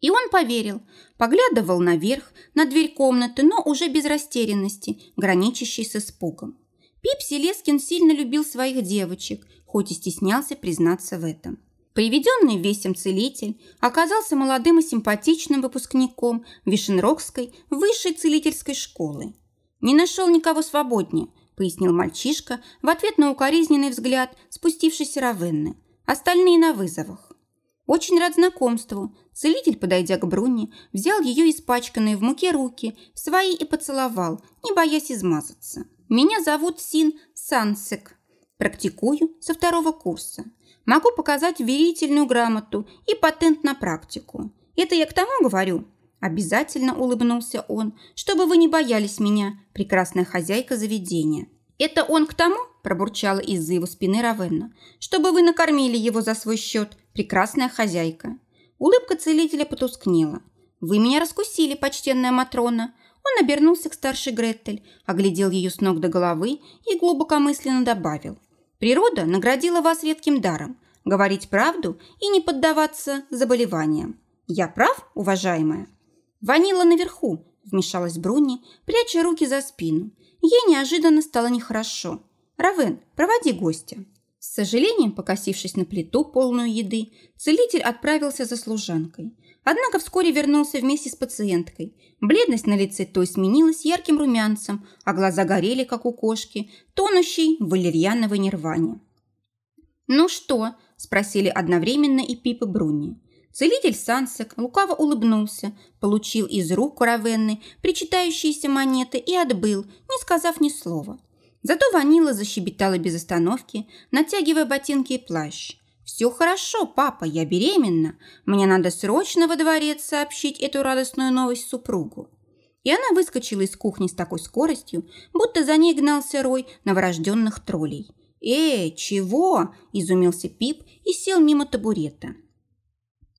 И он поверил, поглядывал наверх, на дверь комнаты, но уже без растерянности, граничащей с испугом. Пип Селескин сильно любил своих девочек, хоть и стеснялся признаться в этом. Приведенный весем целитель оказался молодым и симпатичным выпускником Вишенрогской высшей целительской школы. «Не нашел никого свободнее», – пояснил мальчишка в ответ на укоризненный взгляд спустившейся Равенны. «Остальные на вызовах». Очень рад знакомству. Целитель, подойдя к Бруни, взял ее испачканные в муке руки, свои и поцеловал, не боясь измазаться. «Меня зовут Син Сансек», Практикую со второго курса. Могу показать верительную грамоту и патент на практику. Это я к тому говорю. Обязательно улыбнулся он, чтобы вы не боялись меня, прекрасная хозяйка заведения. Это он к тому, пробурчала из-за его спины Равенна, чтобы вы накормили его за свой счет, прекрасная хозяйка. Улыбка целителя потускнела. Вы меня раскусили, почтенная Матрона. Он обернулся к старшей Гретель, оглядел ее с ног до головы и глубокомысленно добавил – Природа наградила вас редким даром – говорить правду и не поддаваться заболеваниям. Я прав, уважаемая?» «Ванила наверху», – вмешалась Бруни, пряча руки за спину. Ей неожиданно стало нехорошо. «Равен, проводи гостя». С сожалением, покосившись на плиту, полную еды, целитель отправился за служанкой. Однако вскоре вернулся вместе с пациенткой. Бледность на лице той сменилась ярким румянцем, а глаза горели, как у кошки, тонущей в валерьяновой нирване. «Ну что?» – спросили одновременно и Пип и Бруни. Целитель Сансек лукаво улыбнулся, получил из рук Равенны причитающиеся монеты и отбыл, не сказав ни слова. Зато Ванила защебетала без остановки, натягивая ботинки и плащ. «Все хорошо, папа, я беременна. Мне надо срочно во дворец сообщить эту радостную новость супругу». И она выскочила из кухни с такой скоростью, будто за ней гнался рой новорожденных троллей. «Эй, чего?» – изумился Пип и сел мимо табурета.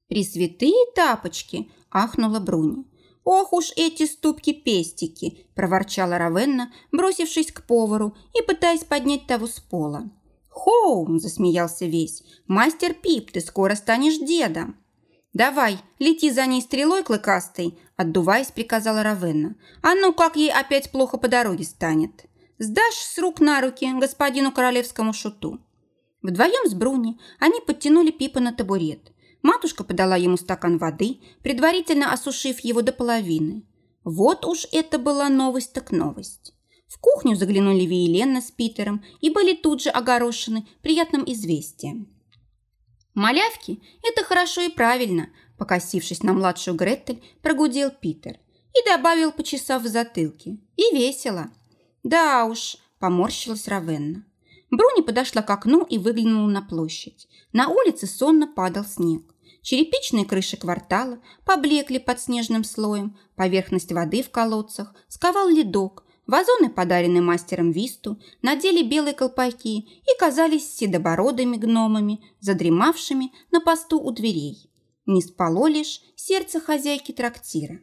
«Пресвятые тапочки!» – ахнула Бруни. «Ох уж эти ступки-пестики!» – проворчала Равенна, бросившись к повару и пытаясь поднять того с пола. «Хоум!» – засмеялся весь. «Мастер Пип, ты скоро станешь дедом!» «Давай, лети за ней стрелой клыкастой!» – отдуваясь, приказала Равенна. «А ну, как ей опять плохо по дороге станет!» «Сдашь с рук на руки господину королевскому шуту!» Вдвоем с Бруни они подтянули Пипа на табурет. Матушка подала ему стакан воды, предварительно осушив его до половины. Вот уж это была новость так новость. В кухню заглянули Виелена с Питером и были тут же огорошены приятным известием. «Малявки – это хорошо и правильно», – покосившись на младшую Гретель, прогудел Питер и добавил, почесав в затылке. «И весело». «Да уж», – поморщилась Равенна. Бруни подошла к окну и выглянула на площадь. На улице сонно падал снег. Черепичные крыши квартала поблекли под снежным слоем, поверхность воды в колодцах сковал ледок, вазоны, подаренные мастером Висту, надели белые колпаки и казались седобородыми гномами, задремавшими на посту у дверей. Не спало лишь сердце хозяйки трактира.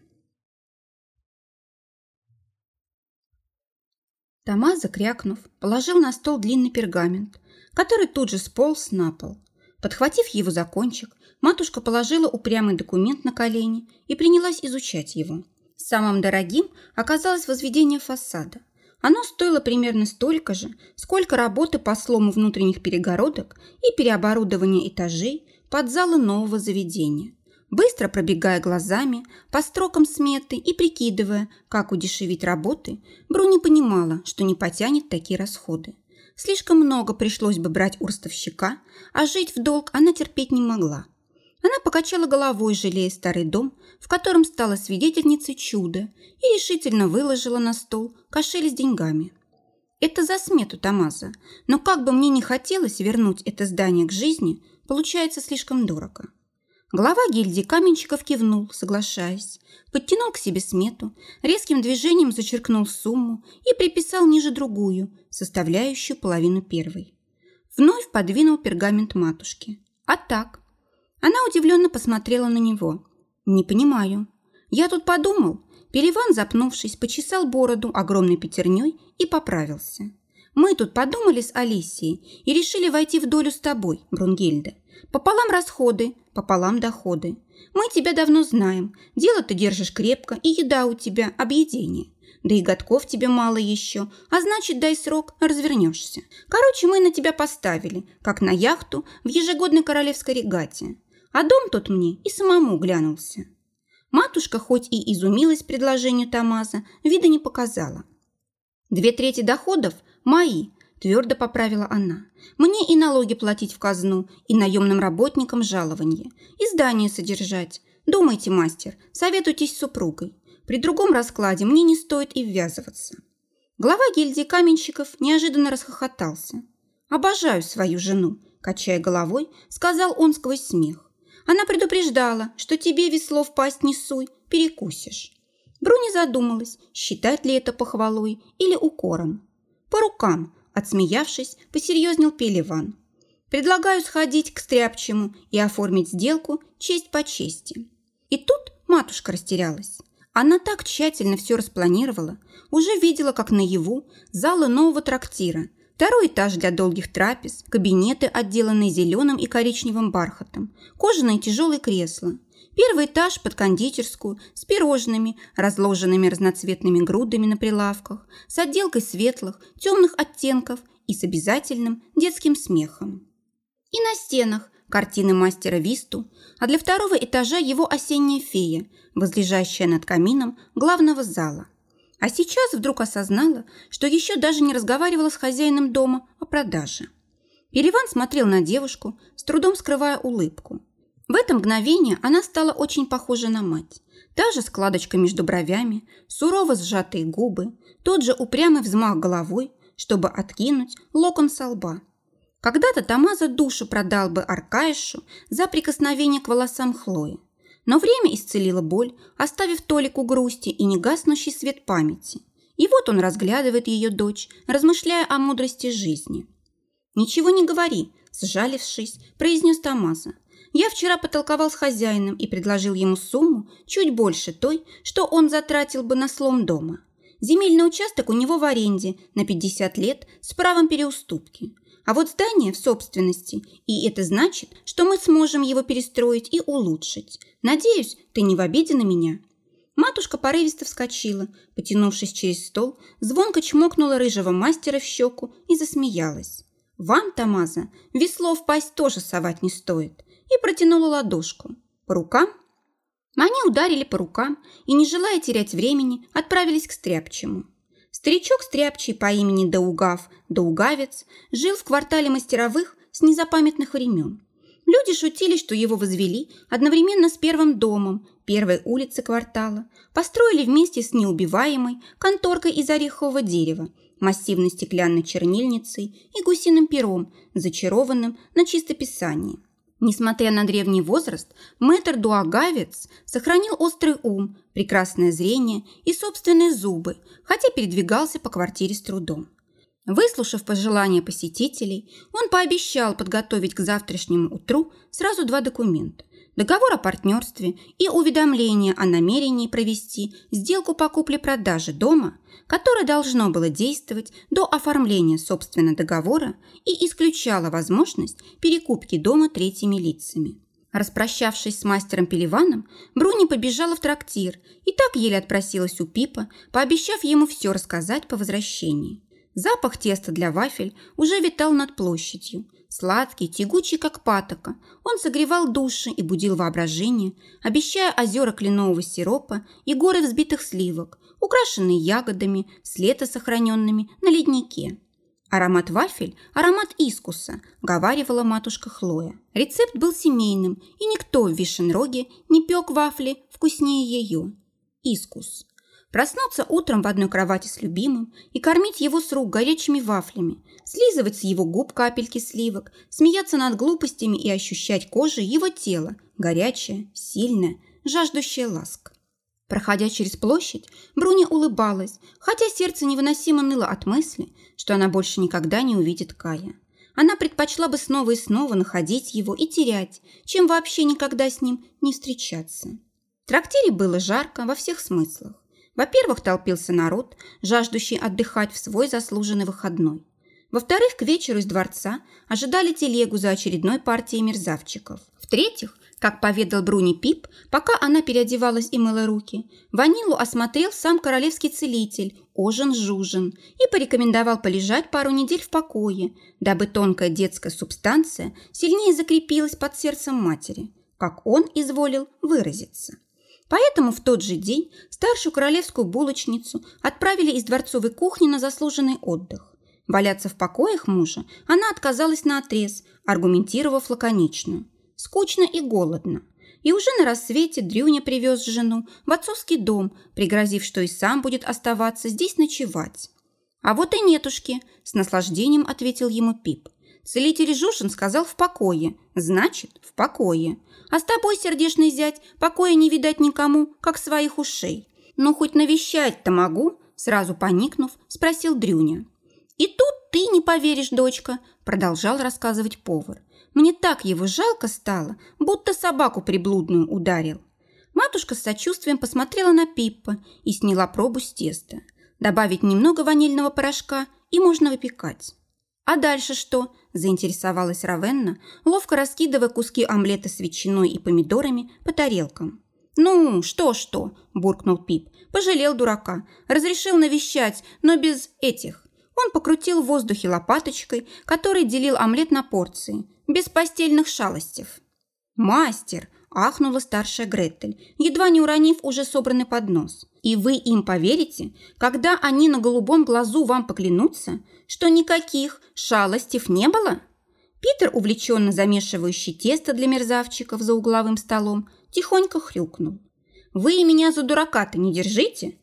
Тамаза, крякнув, положил на стол длинный пергамент, который тут же сполз на пол. Подхватив его за кончик, матушка положила упрямый документ на колени и принялась изучать его. Самым дорогим оказалось возведение фасада. Оно стоило примерно столько же, сколько работы по слому внутренних перегородок и переоборудования этажей под залы нового заведения. Быстро пробегая глазами по строкам сметы и прикидывая, как удешевить работы, Бруни понимала, что не потянет такие расходы. Слишком много пришлось бы брать у ростовщика, а жить в долг она терпеть не могла. Она покачала головой, жалея старый дом, в котором стала свидетельницей чуда, и решительно выложила на стол кошель с деньгами. Это за смету Тамаза, но как бы мне ни хотелось вернуть это здание к жизни, получается слишком дорого. Глава гильдии каменщиков кивнул, соглашаясь, подтянул к себе смету, резким движением зачеркнул сумму и приписал ниже другую, составляющую половину первой. Вновь подвинул пергамент матушки. А так? Она удивленно посмотрела на него. «Не понимаю. Я тут подумал». Переван, запнувшись, почесал бороду огромной пятерней и поправился. «Мы тут подумали с Алисией и решили войти в долю с тобой, Брунгельда. Пополам расходы, пополам доходы. Мы тебя давно знаем. Дело ты держишь крепко, и еда у тебя – объедение. Да и годков тебе мало еще, а значит, дай срок, развернешься. Короче, мы на тебя поставили, как на яхту в ежегодной королевской регате. А дом тот мне и самому глянулся. Матушка хоть и изумилась предложению Тамаза, вида не показала. Две трети доходов – мои, твердо поправила она. «Мне и налоги платить в казну, и наемным работникам жалование, и здание содержать. Думайте, мастер, советуйтесь с супругой. При другом раскладе мне не стоит и ввязываться». Глава гильдии каменщиков неожиданно расхохотался. «Обожаю свою жену», – качая головой, сказал он сквозь смех. «Она предупреждала, что тебе весло в пасть не суй, перекусишь». Бруни задумалась, считать ли это похвалой или укором. «По рукам», Отсмеявшись, посерьезнел Пеливан. «Предлагаю сходить к Стряпчему и оформить сделку честь по чести». И тут матушка растерялась. Она так тщательно все распланировала, уже видела, как наяву, залы нового трактира, второй этаж для долгих трапез, кабинеты, отделанные зеленым и коричневым бархатом, кожаные тяжелые кресла. Первый этаж под кондитерскую с пирожными, разложенными разноцветными грудами на прилавках, с отделкой светлых, темных оттенков и с обязательным детским смехом. И на стенах картины мастера Висту, а для второго этажа его осенняя фея, возлежащая над камином главного зала. А сейчас вдруг осознала, что еще даже не разговаривала с хозяином дома о продаже. Переван смотрел на девушку, с трудом скрывая улыбку. В это мгновение она стала очень похожа на мать. Та же складочка между бровями, сурово сжатые губы, тот же упрямый взмах головой, чтобы откинуть локон со лба. Когда-то Тамаза душу продал бы Аркаишу за прикосновение к волосам Хлои. Но время исцелило боль, оставив толику грусти и негаснущий свет памяти. И вот он разглядывает ее дочь, размышляя о мудрости жизни. «Ничего не говори», – сжалившись, произнес Тамаза. Я вчера потолковал с хозяином и предложил ему сумму чуть больше той, что он затратил бы на слом дома. Земельный участок у него в аренде на 50 лет с правом переуступки. А вот здание в собственности, и это значит, что мы сможем его перестроить и улучшить. Надеюсь, ты не в обиде на меня». Матушка порывисто вскочила, потянувшись через стол, звонко чмокнула рыжего мастера в щеку и засмеялась. «Вам, Тамаза, весло в пасть тоже совать не стоит и протянула ладошку. По рукам? Они ударили по рукам и, не желая терять времени, отправились к Стряпчему. Старичок Стряпчий по имени Даугав, Даугавец, жил в квартале мастеровых с незапамятных времен. Люди шутили, что его возвели одновременно с первым домом первой улицы квартала, построили вместе с неубиваемой конторкой из орехового дерева, массивной стеклянной чернильницей и гусиным пером, зачарованным на чистописании. Несмотря на древний возраст, мэтр Дуагавец сохранил острый ум, прекрасное зрение и собственные зубы, хотя передвигался по квартире с трудом. Выслушав пожелания посетителей, он пообещал подготовить к завтрашнему утру сразу два документа договор о партнерстве и уведомление о намерении провести сделку по купле-продаже дома, которое должно было действовать до оформления собственного договора и исключало возможность перекупки дома третьими лицами. Распрощавшись с мастером Пеливаном, Бруни побежала в трактир и так еле отпросилась у Пипа, пообещав ему все рассказать по возвращении. Запах теста для вафель уже витал над площадью – Сладкий, тягучий, как патока, он согревал души и будил воображение, обещая озера кленового сиропа и горы взбитых сливок, украшенные ягодами, с лета сохраненными на леднике. Аромат вафель – аромат искуса, говаривала матушка Хлоя. Рецепт был семейным, и никто в Вишенроге не пек вафли вкуснее ее. Искус. Проснуться утром в одной кровати с любимым и кормить его с рук горячими вафлями, слизывать с его губ капельки сливок, смеяться над глупостями и ощущать кожей его тело, горячее, сильное, жаждущее ласк. Проходя через площадь, Бруни улыбалась, хотя сердце невыносимо ныло от мысли, что она больше никогда не увидит Кая. Она предпочла бы снова и снова находить его и терять, чем вообще никогда с ним не встречаться. В трактире было жарко во всех смыслах. Во-первых, толпился народ, жаждущий отдыхать в свой заслуженный выходной. Во-вторых, к вечеру из дворца ожидали телегу за очередной партией мерзавчиков. В-третьих, как поведал Бруни Пип, пока она переодевалась и мыла руки, Ванилу осмотрел сам королевский целитель Ожин Жужин и порекомендовал полежать пару недель в покое, дабы тонкая детская субстанция сильнее закрепилась под сердцем матери, как он изволил выразиться. Поэтому в тот же день старшую королевскую булочницу отправили из дворцовой кухни на заслуженный отдых. Валяться в покоях мужа она отказалась на отрез, аргументировав лаконично. Скучно и голодно. И уже на рассвете Дрюня привез жену в отцовский дом, пригрозив, что и сам будет оставаться здесь ночевать. «А вот и нетушки», – с наслаждением ответил ему Пип. Целитель Жушин сказал в покое. Значит, в покое. А с тобой, сердечный зять, покоя не видать никому, как своих ушей. Ну, хоть навещать-то могу, сразу поникнув, спросил Дрюня. И тут ты не поверишь, дочка, продолжал рассказывать повар. Мне так его жалко стало, будто собаку приблудную ударил. Матушка с сочувствием посмотрела на Пиппа и сняла пробу с теста. Добавить немного ванильного порошка и можно выпекать. «А дальше что?» – заинтересовалась Равенна, ловко раскидывая куски омлета с ветчиной и помидорами по тарелкам. «Ну, что-что?» – буркнул Пип. «Пожалел дурака. Разрешил навещать, но без этих». Он покрутил в воздухе лопаточкой, который делил омлет на порции, без постельных шалостев. «Мастер!» – ахнула старшая Гретель, едва не уронив уже собранный поднос. «И вы им поверите, когда они на голубом глазу вам поклянутся, что никаких шалостев не было?» Питер, увлеченно замешивающий тесто для мерзавчиков за угловым столом, тихонько хрюкнул. «Вы меня за дурака-то не держите!»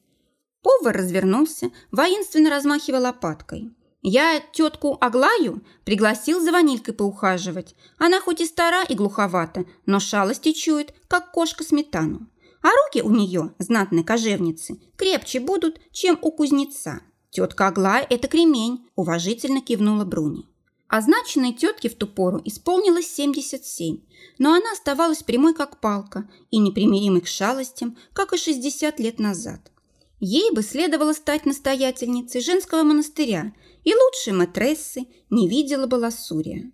Повар развернулся, воинственно размахивая лопаткой. «Я тетку Аглаю пригласил за ванилькой поухаживать. Она хоть и стара и глуховата, но шалости чует, как кошка сметану. А руки у нее, знатной кожевницы, крепче будут, чем у кузнеца. Тетка Аглая – это кремень», – уважительно кивнула Бруни. Означенной тетке в ту пору исполнилось 77, но она оставалась прямой как палка и непримиримой к шалостям, как и 60 лет назад. Ей бы следовало стать настоятельницей женского монастыря, и лучшей матрессы не видела бы Лассурия.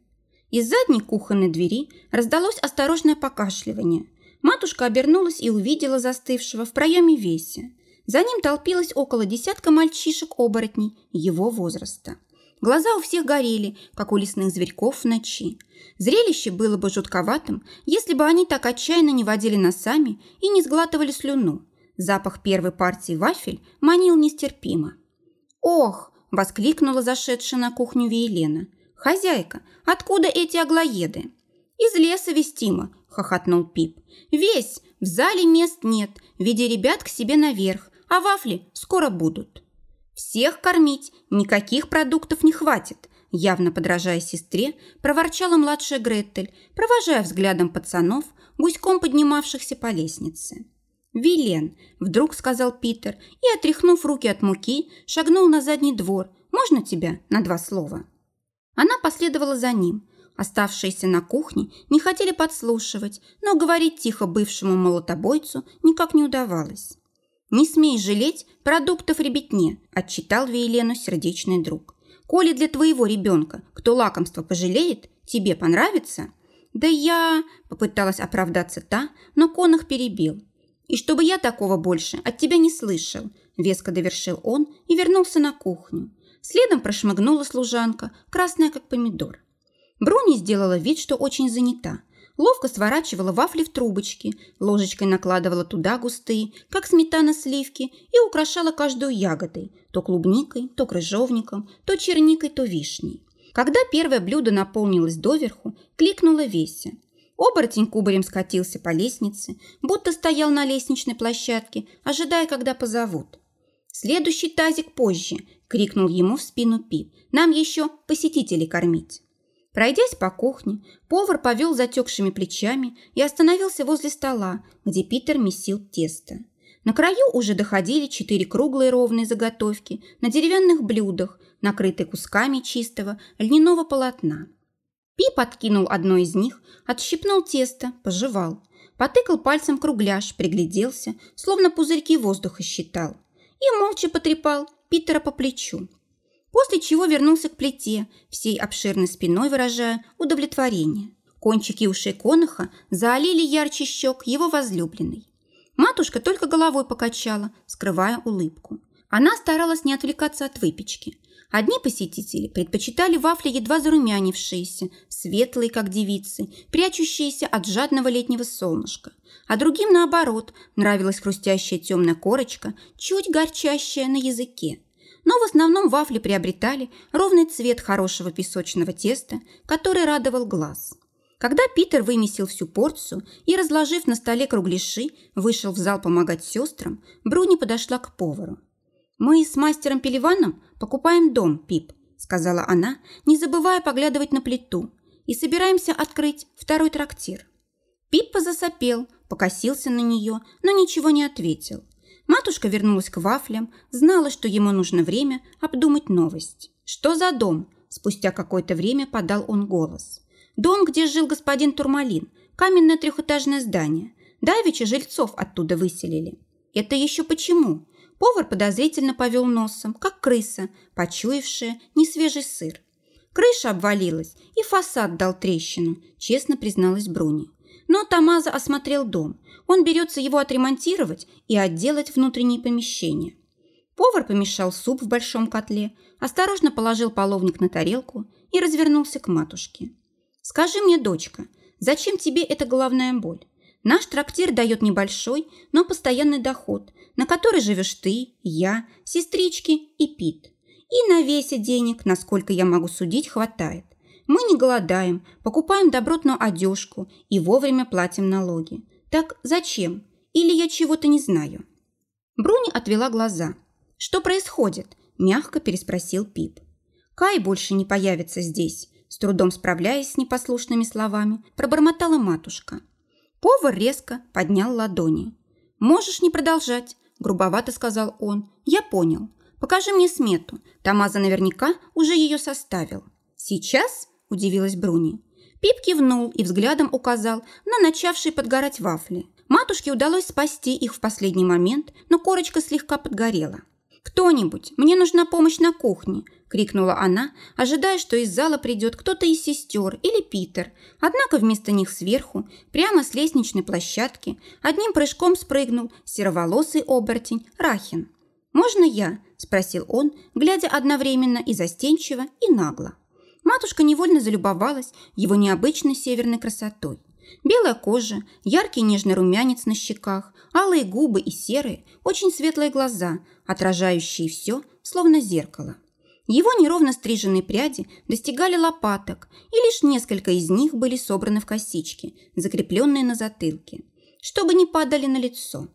Из задней кухонной двери раздалось осторожное покашливание. Матушка обернулась и увидела застывшего в проеме Веся. За ним толпилось около десятка мальчишек-оборотней его возраста. Глаза у всех горели, как у лесных зверьков в ночи. Зрелище было бы жутковатым, если бы они так отчаянно не водили носами и не сглатывали слюну. Запах первой партии вафель манил нестерпимо. «Ох!» – воскликнула зашедшая на кухню Виелена. «Хозяйка, откуда эти аглоеды?» «Из леса вестимо», – хохотнул Пип. «Весь, в зале мест нет, веди ребят к себе наверх, а вафли скоро будут». «Всех кормить, никаких продуктов не хватит», явно подражая сестре, проворчала младшая Гретель, провожая взглядом пацанов, гуськом поднимавшихся по лестнице. «Вилен», – вдруг сказал Питер и, отряхнув руки от муки, шагнул на задний двор. «Можно тебя на два слова?» Она последовала за ним. Оставшиеся на кухне не хотели подслушивать, но говорить тихо бывшему молотобойцу никак не удавалось. «Не смей жалеть продуктов ребятне», – отчитал Вейлену сердечный друг. «Коли для твоего ребенка кто лакомство пожалеет, тебе понравится?» «Да я...» – попыталась оправдаться та, но Конах перебил. «И чтобы я такого больше от тебя не слышал», – веско довершил он и вернулся на кухню. Следом прошмыгнула служанка, красная как помидор. Бруни сделала вид, что очень занята – ловко сворачивала вафли в трубочки, ложечкой накладывала туда густые, как сметана сливки, и украшала каждую ягодой, то клубникой, то крыжовником, то черникой, то вишней. Когда первое блюдо наполнилось доверху, кликнула Веся. Оборотень кубарем скатился по лестнице, будто стоял на лестничной площадке, ожидая, когда позовут. «Следующий тазик позже!» – крикнул ему в спину Пип. «Нам еще посетителей кормить!» Пройдясь по кухне, повар повел затекшими плечами и остановился возле стола, где Питер месил тесто. На краю уже доходили четыре круглые ровные заготовки на деревянных блюдах, накрытые кусками чистого льняного полотна. Пип откинул одно из них, отщипнул тесто, пожевал. Потыкал пальцем кругляш, пригляделся, словно пузырьки воздуха считал. И молча потрепал Питера по плечу после чего вернулся к плите, всей обширной спиной выражая удовлетворение. Кончики ушей коноха заолели ярче щек его возлюбленной. Матушка только головой покачала, скрывая улыбку. Она старалась не отвлекаться от выпечки. Одни посетители предпочитали вафли едва зарумянившиеся, светлые, как девицы, прячущиеся от жадного летнего солнышка. А другим, наоборот, нравилась хрустящая темная корочка, чуть горчащая на языке но в основном вафли приобретали ровный цвет хорошего песочного теста, который радовал глаз. Когда Питер вымесил всю порцию и, разложив на столе кругляши, вышел в зал помогать сестрам, Бруни подошла к повару. «Мы с мастером Пеливаном покупаем дом, Пип», сказала она, не забывая поглядывать на плиту, и собираемся открыть второй трактир. Пип позасопел, покосился на нее, но ничего не ответил. Матушка вернулась к вафлям, знала, что ему нужно время обдумать новость. «Что за дом?» Спустя какое-то время подал он голос. «Дом, где жил господин Турмалин. Каменное трехэтажное здание. Давича жильцов оттуда выселили». «Это еще почему?» Повар подозрительно повел носом, как крыса, почуявшая несвежий сыр. Крыша обвалилась, и фасад дал трещину, честно призналась Бруни. Но Тамаза осмотрел дом. Он берется его отремонтировать и отделать внутренние помещения. Повар помешал суп в большом котле, осторожно положил половник на тарелку и развернулся к матушке. «Скажи мне, дочка, зачем тебе эта головная боль? Наш трактир дает небольшой, но постоянный доход, на который живешь ты, я, сестрички и Пит. И на весе денег, насколько я могу судить, хватает. Мы не голодаем, покупаем добротную одежку и вовремя платим налоги. Так зачем? Или я чего-то не знаю?» Бруни отвела глаза. «Что происходит?» – мягко переспросил Пип. «Кай больше не появится здесь», – с трудом справляясь с непослушными словами, пробормотала матушка. Повар резко поднял ладони. «Можешь не продолжать», – грубовато сказал он. «Я понял. Покажи мне смету. Тамаза наверняка уже ее составил». «Сейчас?» – удивилась Бруни. Пип кивнул и взглядом указал на начавшие подгорать вафли. Матушке удалось спасти их в последний момент, но корочка слегка подгорела. «Кто-нибудь, мне нужна помощь на кухне!» – крикнула она, ожидая, что из зала придет кто-то из сестер или Питер. Однако вместо них сверху, прямо с лестничной площадки, одним прыжком спрыгнул сероволосый оборотень Рахин. «Можно я?» – спросил он, глядя одновременно и застенчиво, и нагло. Матушка невольно залюбовалась его необычной северной красотой. Белая кожа, яркий нежный румянец на щеках, алые губы и серые, очень светлые глаза, отражающие все, словно зеркало. Его неровно стриженные пряди достигали лопаток, и лишь несколько из них были собраны в косички, закрепленные на затылке, чтобы не падали на лицо.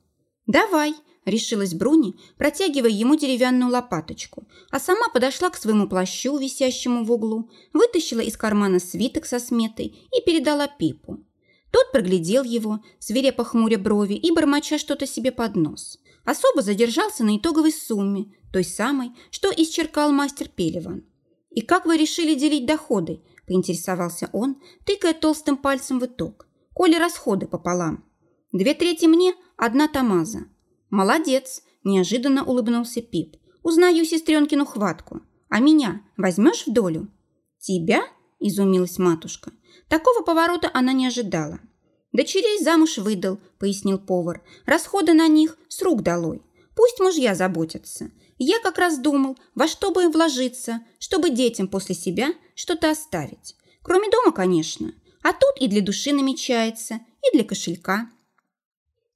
«Давай», – решилась Бруни, протягивая ему деревянную лопаточку, а сама подошла к своему плащу, висящему в углу, вытащила из кармана свиток со сметой и передала Пипу. Тот проглядел его, свирепо хмуря брови и бормоча что-то себе под нос. Особо задержался на итоговой сумме, той самой, что исчеркал мастер Пелеван. «И как вы решили делить доходы?» – поинтересовался он, тыкая толстым пальцем в итог. «Коли расходы пополам. Две трети мне, одна Тамаза». «Молодец!» – неожиданно улыбнулся Пип. «Узнаю сестренкину хватку. А меня возьмешь в долю?» «Тебя?» – изумилась матушка. Такого поворота она не ожидала. «Дочерей замуж выдал», – пояснил повар. «Расходы на них с рук долой. Пусть мужья заботятся. Я как раз думал, во что бы им вложиться, чтобы детям после себя что-то оставить. Кроме дома, конечно. А тут и для души намечается, и для кошелька».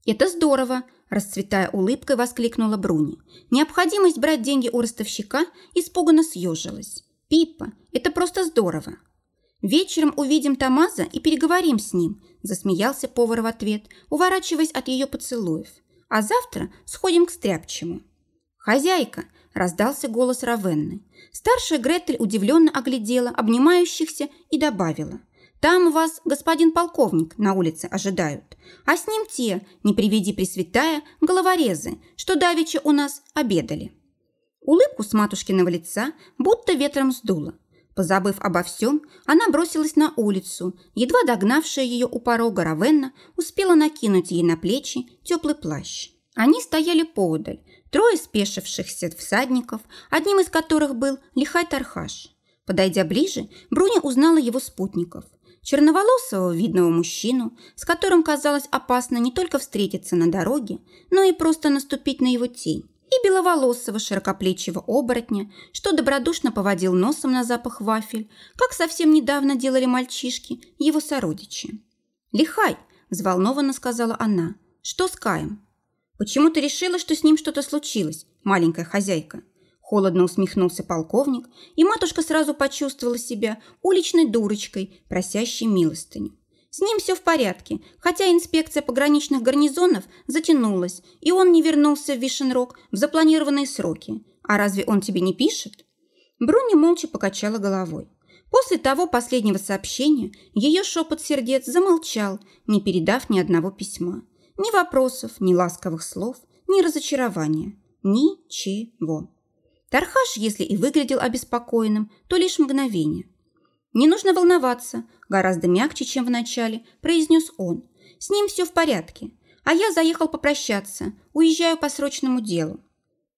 «Это здорово!» – расцветая улыбкой, воскликнула Бруни. Необходимость брать деньги у ростовщика испуганно съежилась. «Пиппа, это просто здорово!» «Вечером увидим Тамаза и переговорим с ним», – засмеялся повар в ответ, уворачиваясь от ее поцелуев. «А завтра сходим к стряпчему». «Хозяйка!» – раздался голос Равенны. Старшая Гретель удивленно оглядела обнимающихся и добавила. «Там вас господин полковник на улице ожидают, а с ним те, не приведи пресвятая, головорезы, что давеча у нас обедали». Улыбку с матушкиного лица будто ветром сдуло. Позабыв обо всем, она бросилась на улицу. Едва догнавшая ее у порога Равенна успела накинуть ей на плечи теплый плащ. Они стояли поодаль, трое спешившихся всадников, одним из которых был лихай Тархаш. Подойдя ближе, Бруня узнала его спутников. Черноволосого видного мужчину, с которым казалось опасно не только встретиться на дороге, но и просто наступить на его тень и беловолосого широкоплечего оборотня, что добродушно поводил носом на запах вафель, как совсем недавно делали мальчишки, его сородичи. «Лихай!» – взволнованно сказала она. «Что с Каем?» «Почему ты решила, что с ним что-то случилось, маленькая хозяйка?» Холодно усмехнулся полковник, и матушка сразу почувствовала себя уличной дурочкой, просящей милостыню. С ним все в порядке, хотя инспекция пограничных гарнизонов затянулась, и он не вернулся в Вишенрог в запланированные сроки. А разве он тебе не пишет?» Бруни молча покачала головой. После того последнего сообщения ее шепот сердец замолчал, не передав ни одного письма. Ни вопросов, ни ласковых слов, ни разочарования. Ничего. Тархаш, если и выглядел обеспокоенным, то лишь мгновение. «Не нужно волноваться», – гораздо мягче, чем в начале, произнес он. «С ним все в порядке, а я заехал попрощаться, уезжаю по срочному делу».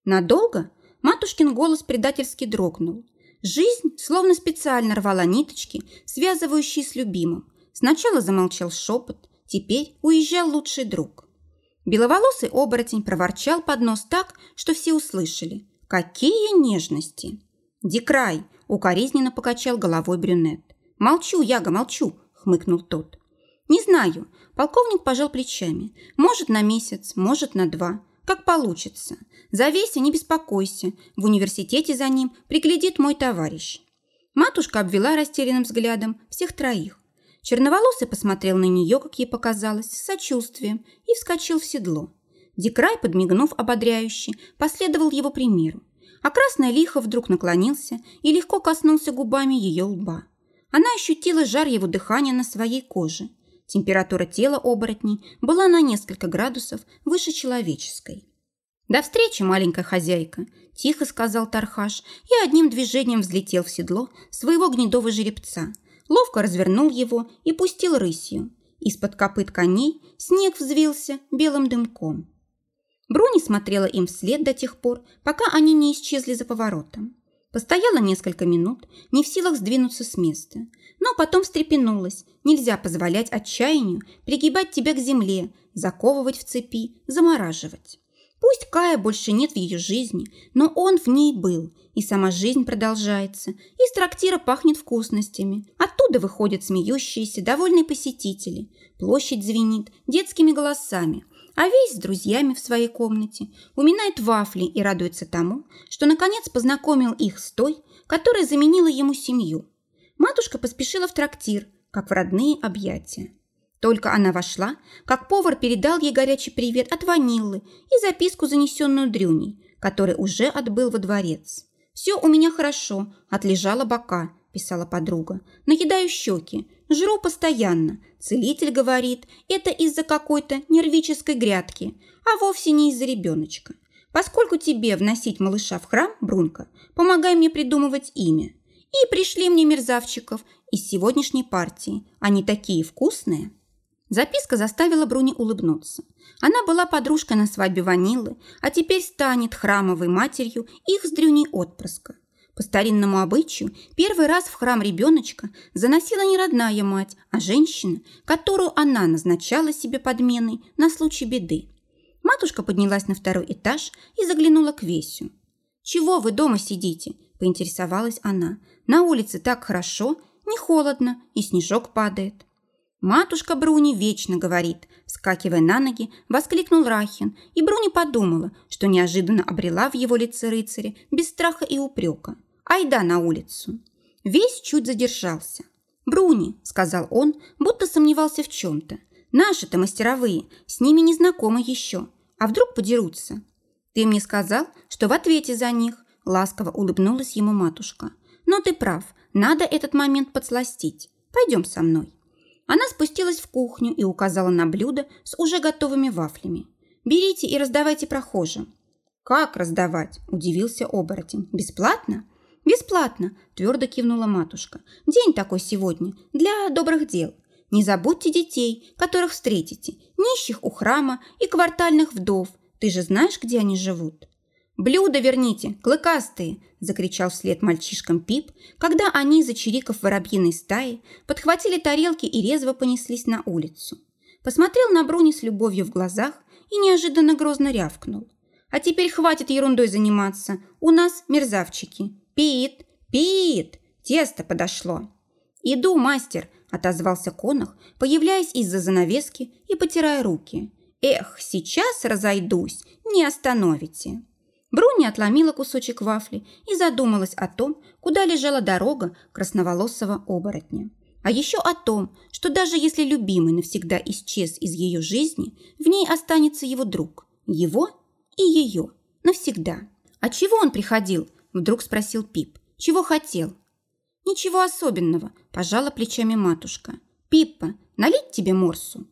«Надолго?» – матушкин голос предательски дрогнул. Жизнь словно специально рвала ниточки, связывающие с любимым. Сначала замолчал шепот, теперь уезжал лучший друг. Беловолосый оборотень проворчал под нос так, что все услышали. Какие нежности! Дикрай! Укоризненно покачал головой брюнет. «Молчу, Яга, молчу!» – хмыкнул тот. «Не знаю». Полковник пожал плечами. «Может, на месяц, может, на два. Как получится. За не беспокойся. В университете за ним приглядит мой товарищ». Матушка обвела растерянным взглядом всех троих. Черноволосый посмотрел на нее, как ей показалось, с сочувствием и вскочил в седло. Дикрай, подмигнув ободряюще, последовал его примеру. А красное лихо вдруг наклонился и легко коснулся губами ее лба. Она ощутила жар его дыхания на своей коже. Температура тела оборотней была на несколько градусов выше человеческой. «До встречи, маленькая хозяйка!» – тихо сказал Тархаш и одним движением взлетел в седло своего гнедого жеребца. Ловко развернул его и пустил рысью. Из-под копыт коней снег взвился белым дымком. Бруни смотрела им вслед до тех пор, пока они не исчезли за поворотом. Постояла несколько минут, не в силах сдвинуться с места, но потом встрепенулась. Нельзя позволять отчаянию пригибать тебя к земле, заковывать в цепи, замораживать. Пусть Кая больше нет в ее жизни, но он в ней был, и сама жизнь продолжается, из трактира пахнет вкусностями. Оттуда выходят смеющиеся, довольные посетители. Площадь звенит детскими голосами – а весь с друзьями в своей комнате уминает вафли и радуется тому, что наконец познакомил их с той, которая заменила ему семью. Матушка поспешила в трактир, как в родные объятия. Только она вошла, как повар передал ей горячий привет от ваниллы и записку, занесенную Дрюней, который уже отбыл во дворец. «Все у меня хорошо, отлежала бока», – писала подруга. «Наедаю щеки, Жру постоянно. Целитель говорит, это из-за какой-то нервической грядки, а вовсе не из-за ребеночка. Поскольку тебе вносить малыша в храм, Брунка, помогай мне придумывать имя. И пришли мне мерзавчиков из сегодняшней партии. Они такие вкусные. Записка заставила Бруни улыбнуться. Она была подружкой на свадьбе Ванилы, а теперь станет храмовой матерью их с Дрюней отпрыска. По старинному обычаю, первый раз в храм ребеночка заносила не родная мать, а женщина, которую она назначала себе подменой на случай беды. Матушка поднялась на второй этаж и заглянула к Весю. «Чего вы дома сидите?» – поинтересовалась она. «На улице так хорошо, не холодно, и снежок падает». «Матушка Бруни вечно говорит», – вскакивая на ноги, воскликнул Рахин, и Бруни подумала, что неожиданно обрела в его лице рыцаря без страха и упрека. Айда на улицу. Весь чуть задержался. «Бруни», – сказал он, будто сомневался в чем-то. «Наши-то мастеровые, с ними не знакомы еще. А вдруг подерутся?» «Ты мне сказал, что в ответе за них», – ласково улыбнулась ему матушка. «Но ты прав, надо этот момент подсластить. Пойдем со мной». Она спустилась в кухню и указала на блюдо с уже готовыми вафлями. «Берите и раздавайте прохожим». «Как раздавать?» – удивился оборотень. «Бесплатно?» «Бесплатно», – твердо кивнула матушка. «День такой сегодня, для добрых дел. Не забудьте детей, которых встретите, нищих у храма и квартальных вдов. Ты же знаешь, где они живут?» «Блюда верните, клыкастые!» – закричал вслед мальчишкам Пип, когда они, зачириков воробьиной стаи, подхватили тарелки и резво понеслись на улицу. Посмотрел на Бруни с любовью в глазах и неожиданно грозно рявкнул. «А теперь хватит ерундой заниматься, у нас мерзавчики. «Пит! Пит! Тесто подошло!» «Иду, мастер!» – отозвался Конах, появляясь из-за занавески и потирая руки. «Эх, сейчас разойдусь, не остановите!» Бруни отломила кусочек вафли и задумалась о том, куда лежала дорога красноволосого оборотня. А еще о том, что даже если любимый навсегда исчез из ее жизни, в ней останется его друг. Его и ее. Навсегда. А чего он приходил? Вдруг спросил Пип. «Чего хотел?» «Ничего особенного», – пожала плечами матушка. «Пиппа, налить тебе морсу?»